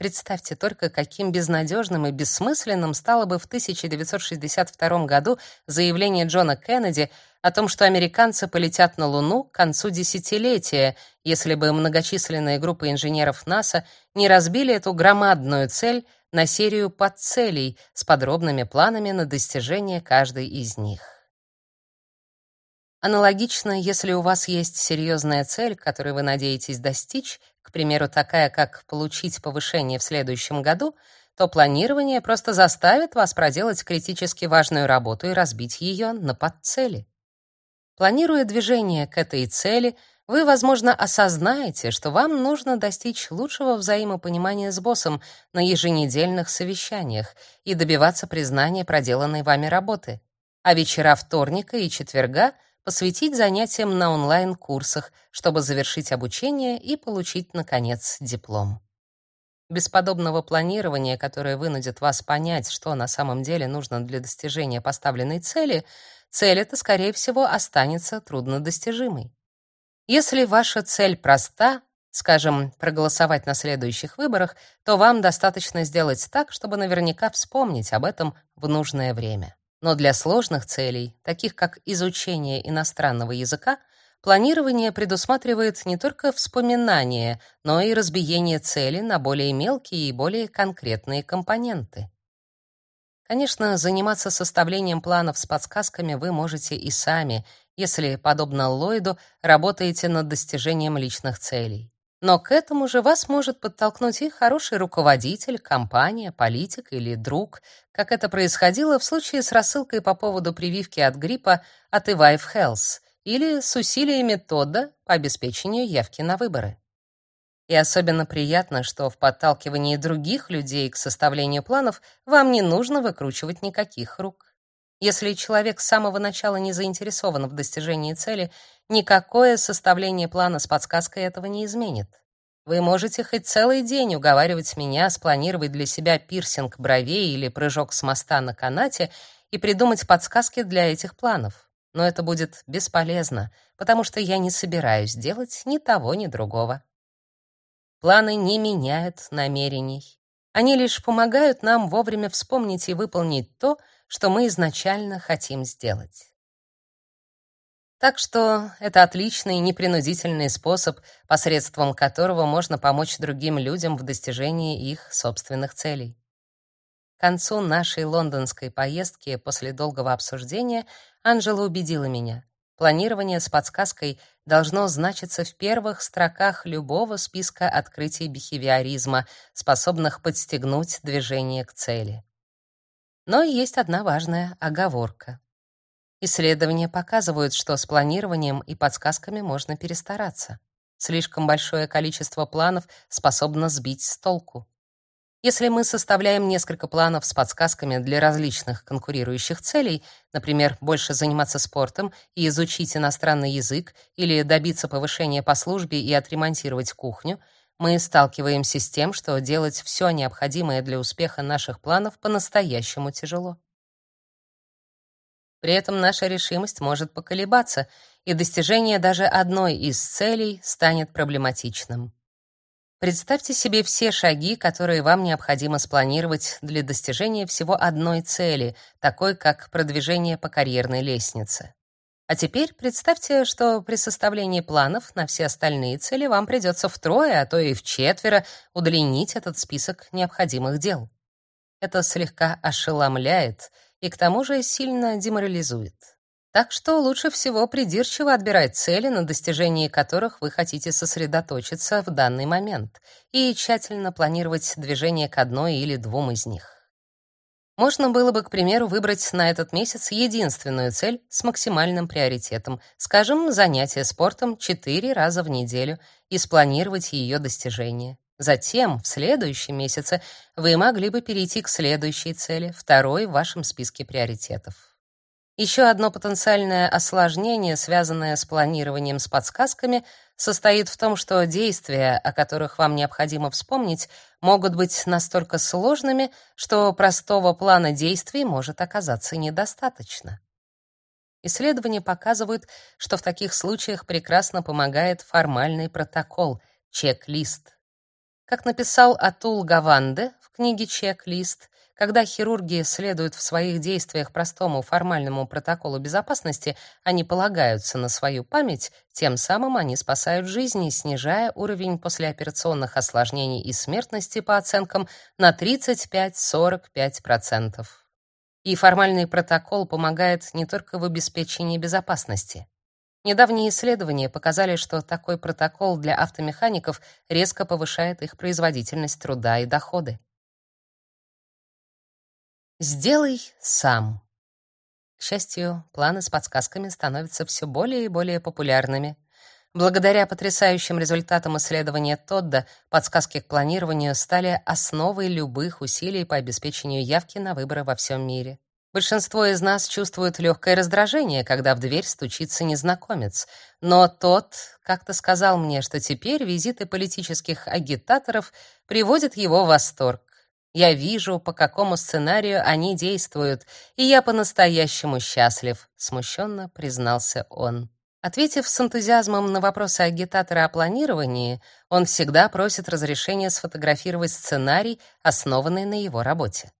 Представьте только, каким безнадежным и бессмысленным стало бы в 1962 году заявление Джона Кеннеди о том, что американцы полетят на Луну к концу десятилетия, если бы многочисленные группы инженеров НАСА не разбили эту громадную цель на серию подцелей с подробными планами на достижение каждой из них. Аналогично, если у вас есть серьезная цель, которой вы надеетесь достичь, к примеру, такая, как получить повышение в следующем году, то планирование просто заставит вас проделать критически важную работу и разбить ее на подцели. Планируя движение к этой цели, вы, возможно, осознаете, что вам нужно достичь лучшего взаимопонимания с боссом на еженедельных совещаниях и добиваться признания проделанной вами работы. А вечера вторника и четверга — посвятить занятиям на онлайн-курсах, чтобы завершить обучение и получить, наконец, диплом. Без подобного планирования, которое вынудит вас понять, что на самом деле нужно для достижения поставленной цели, цель эта, скорее всего, останется труднодостижимой. Если ваша цель проста, скажем, проголосовать на следующих выборах, то вам достаточно сделать так, чтобы наверняка вспомнить об этом в нужное время. Но для сложных целей, таких как изучение иностранного языка, планирование предусматривает не только вспоминание, но и разбиение цели на более мелкие и более конкретные компоненты. Конечно, заниматься составлением планов с подсказками вы можете и сами, если, подобно Ллойду, работаете над достижением личных целей. Но к этому же вас может подтолкнуть и хороший руководитель, компания, политик или друг, как это происходило в случае с рассылкой по поводу прививки от гриппа от Evive Health или с усилиями Тодда по обеспечению явки на выборы. И особенно приятно, что в подталкивании других людей к составлению планов вам не нужно выкручивать никаких рук. Если человек с самого начала не заинтересован в достижении цели, никакое составление плана с подсказкой этого не изменит. Вы можете хоть целый день уговаривать меня спланировать для себя пирсинг бровей или прыжок с моста на канате и придумать подсказки для этих планов. Но это будет бесполезно, потому что я не собираюсь делать ни того, ни другого. Планы не меняют намерений. Они лишь помогают нам вовремя вспомнить и выполнить то, что мы изначально хотим сделать. Так что это отличный непринудительный способ, посредством которого можно помочь другим людям в достижении их собственных целей. К концу нашей лондонской поездки после долгого обсуждения Анжела убедила меня. Планирование с подсказкой должно значиться в первых строках любого списка открытий бихевиоризма, способных подстегнуть движение к цели. Но есть одна важная оговорка. Исследования показывают, что с планированием и подсказками можно перестараться. Слишком большое количество планов способно сбить с толку. Если мы составляем несколько планов с подсказками для различных конкурирующих целей, например, больше заниматься спортом и изучить иностранный язык или добиться повышения по службе и отремонтировать кухню, мы сталкиваемся с тем, что делать все необходимое для успеха наших планов по-настоящему тяжело. При этом наша решимость может поколебаться, и достижение даже одной из целей станет проблематичным. Представьте себе все шаги, которые вам необходимо спланировать для достижения всего одной цели, такой как продвижение по карьерной лестнице. А теперь представьте, что при составлении планов на все остальные цели вам придется втрое, а то и вчетверо удлинить этот список необходимых дел. Это слегка ошеломляет и к тому же сильно деморализует. Так что лучше всего придирчиво отбирать цели, на достижении которых вы хотите сосредоточиться в данный момент, и тщательно планировать движение к одной или двум из них. Можно было бы, к примеру, выбрать на этот месяц единственную цель с максимальным приоритетом, скажем, занятие спортом 4 раза в неделю и спланировать ее достижение. Затем, в следующем месяце, вы могли бы перейти к следующей цели, второй в вашем списке приоритетов. Еще одно потенциальное осложнение, связанное с планированием с подсказками, состоит в том, что действия, о которых вам необходимо вспомнить, могут быть настолько сложными, что простого плана действий может оказаться недостаточно. Исследования показывают, что в таких случаях прекрасно помогает формальный протокол, чек-лист. Как написал Атул Гаванде в книге «Чек-лист», когда хирурги следуют в своих действиях простому формальному протоколу безопасности, они полагаются на свою память, тем самым они спасают жизни, снижая уровень послеоперационных осложнений и смертности по оценкам на 35-45%. И формальный протокол помогает не только в обеспечении безопасности. Недавние исследования показали, что такой протокол для автомехаников резко повышает их производительность труда и доходы. Сделай сам. К счастью, планы с подсказками становятся все более и более популярными. Благодаря потрясающим результатам исследования Тодда, подсказки к планированию стали основой любых усилий по обеспечению явки на выборы во всем мире. Большинство из нас чувствует легкое раздражение, когда в дверь стучится незнакомец, но тот как-то сказал мне, что теперь визиты политических агитаторов приводят его в восторг. Я вижу, по какому сценарию они действуют, и я по-настоящему счастлив, смущенно признался он. Ответив с энтузиазмом на вопросы агитатора о планировании, он всегда просит разрешения сфотографировать сценарий, основанный на его работе.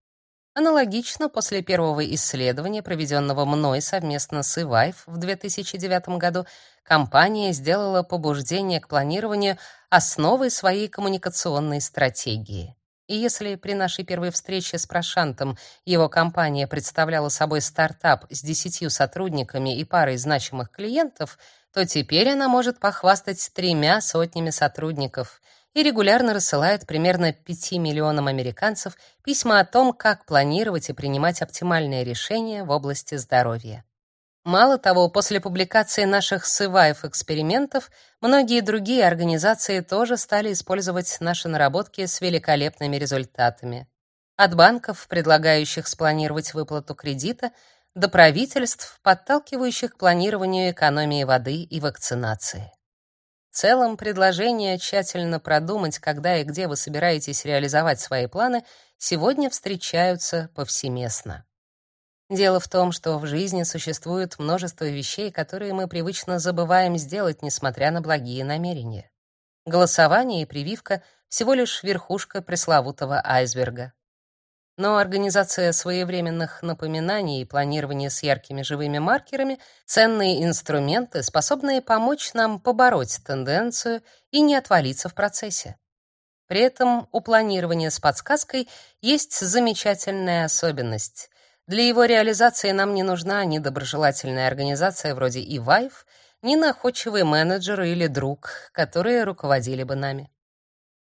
Аналогично, после первого исследования, проведенного мной совместно с Ивайв в 2009 году, компания сделала побуждение к планированию основой своей коммуникационной стратегии. И если при нашей первой встрече с Прошантом его компания представляла собой стартап с десятью сотрудниками и парой значимых клиентов, то теперь она может похвастать тремя сотнями сотрудников и регулярно рассылает примерно 5 миллионам американцев письма о том, как планировать и принимать оптимальные решения в области здоровья. Мало того, после публикации наших Survive экспериментов, многие другие организации тоже стали использовать наши наработки с великолепными результатами. От банков, предлагающих спланировать выплату кредита, до правительств, подталкивающих к планированию экономии воды и вакцинации. В целом, предложение тщательно продумать, когда и где вы собираетесь реализовать свои планы, сегодня встречаются повсеместно. Дело в том, что в жизни существует множество вещей, которые мы привычно забываем сделать, несмотря на благие намерения. Голосование и прививка всего лишь верхушка пресловутого айсберга. Но организация своевременных напоминаний и планирование с яркими живыми маркерами ценные инструменты, способные помочь нам побороть тенденцию и не отвалиться в процессе. При этом у планирования с подсказкой есть замечательная особенность. Для его реализации нам не нужна ни доброжелательная организация вроде eVive, ни находчивый менеджер или друг, которые руководили бы нами.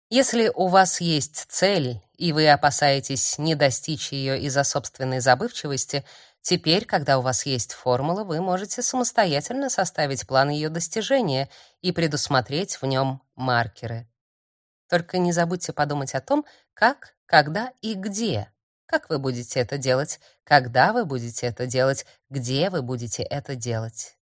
Если у вас есть цель, и вы опасаетесь не достичь ее из-за собственной забывчивости, теперь, когда у вас есть формула, вы можете самостоятельно составить план ее достижения и предусмотреть в нем маркеры. Только не забудьте подумать о том, как, когда и где как вы будете это делать? Когда вы будете это делать? Где вы будете это делать?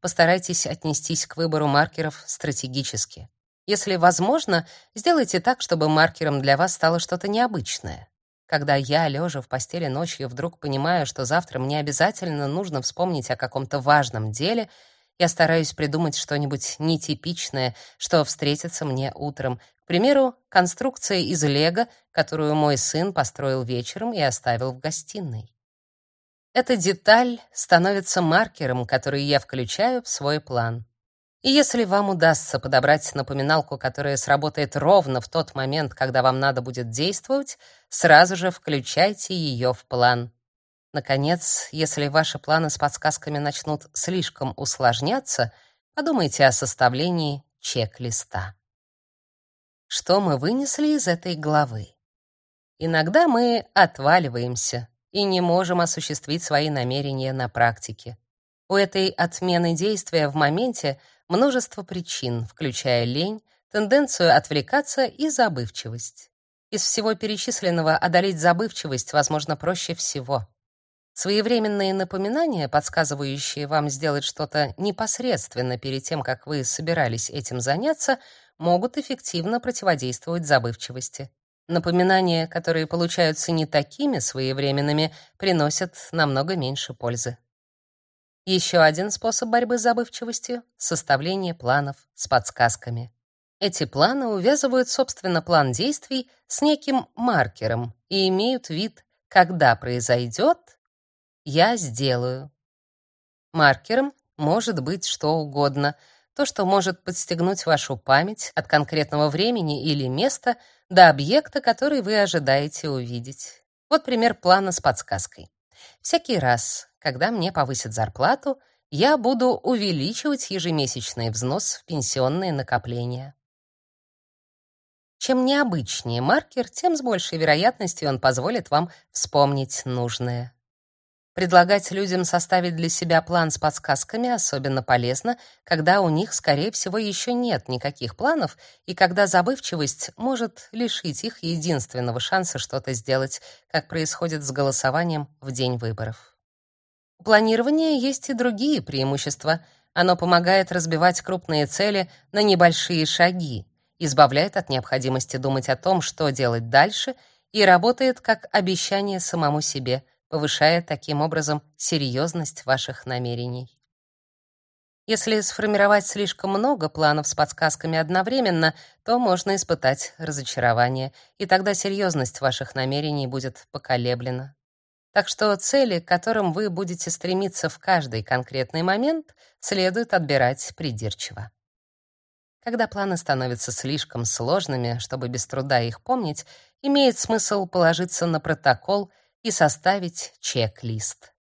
Постарайтесь отнестись к выбору маркеров стратегически. Если возможно, сделайте так, чтобы маркером для вас стало что-то необычное. Когда я, лежа в постели ночью, вдруг понимаю, что завтра мне обязательно нужно вспомнить о каком-то важном деле, я стараюсь придумать что-нибудь нетипичное, что встретится мне утром, к примеру, конструкция из лего, которую мой сын построил вечером и оставил в гостиной. Эта деталь становится маркером, который я включаю в свой план. И если вам удастся подобрать напоминалку, которая сработает ровно в тот момент, когда вам надо будет действовать, сразу же включайте ее в план. Наконец, если ваши планы с подсказками начнут слишком усложняться, подумайте о составлении чек-листа. Что мы вынесли из этой главы? Иногда мы отваливаемся и не можем осуществить свои намерения на практике. У этой отмены действия в моменте множество причин, включая лень, тенденцию отвлекаться и забывчивость. Из всего перечисленного одолеть забывчивость возможно проще всего. Своевременные напоминания, подсказывающие вам сделать что-то непосредственно перед тем, как вы собирались этим заняться, могут эффективно противодействовать забывчивости. Напоминания, которые получаются не такими своевременными, приносят намного меньше пользы. Еще один способ борьбы с забывчивостью — составление планов с подсказками. Эти планы увязывают, собственно, план действий с неким маркером и имеют вид «когда произойдет, я сделаю». Маркером может быть что угодно, то, что может подстегнуть вашу память от конкретного времени или места до объекта, который вы ожидаете увидеть. Вот пример плана с подсказкой. Всякий раз, когда мне повысят зарплату, я буду увеличивать ежемесячный взнос в пенсионные накопления. Чем необычнее маркер, тем с большей вероятностью он позволит вам вспомнить нужное. Предлагать людям составить для себя план с подсказками особенно полезно, когда у них, скорее всего, еще нет никаких планов и когда забывчивость может лишить их единственного шанса что-то сделать, как происходит с голосованием в день выборов. У планирования есть и другие преимущества. Оно помогает разбивать крупные цели на небольшие шаги, избавляет от необходимости думать о том, что делать дальше, и работает как обещание самому себе — повышая таким образом серьезность ваших намерений. Если сформировать слишком много планов с подсказками одновременно, то можно испытать разочарование, и тогда серьезность ваших намерений будет поколеблена. Так что цели, к которым вы будете стремиться в каждый конкретный момент, следует отбирать придирчиво. Когда планы становятся слишком сложными, чтобы без труда их помнить, имеет смысл положиться на протокол — и составить чек-лист.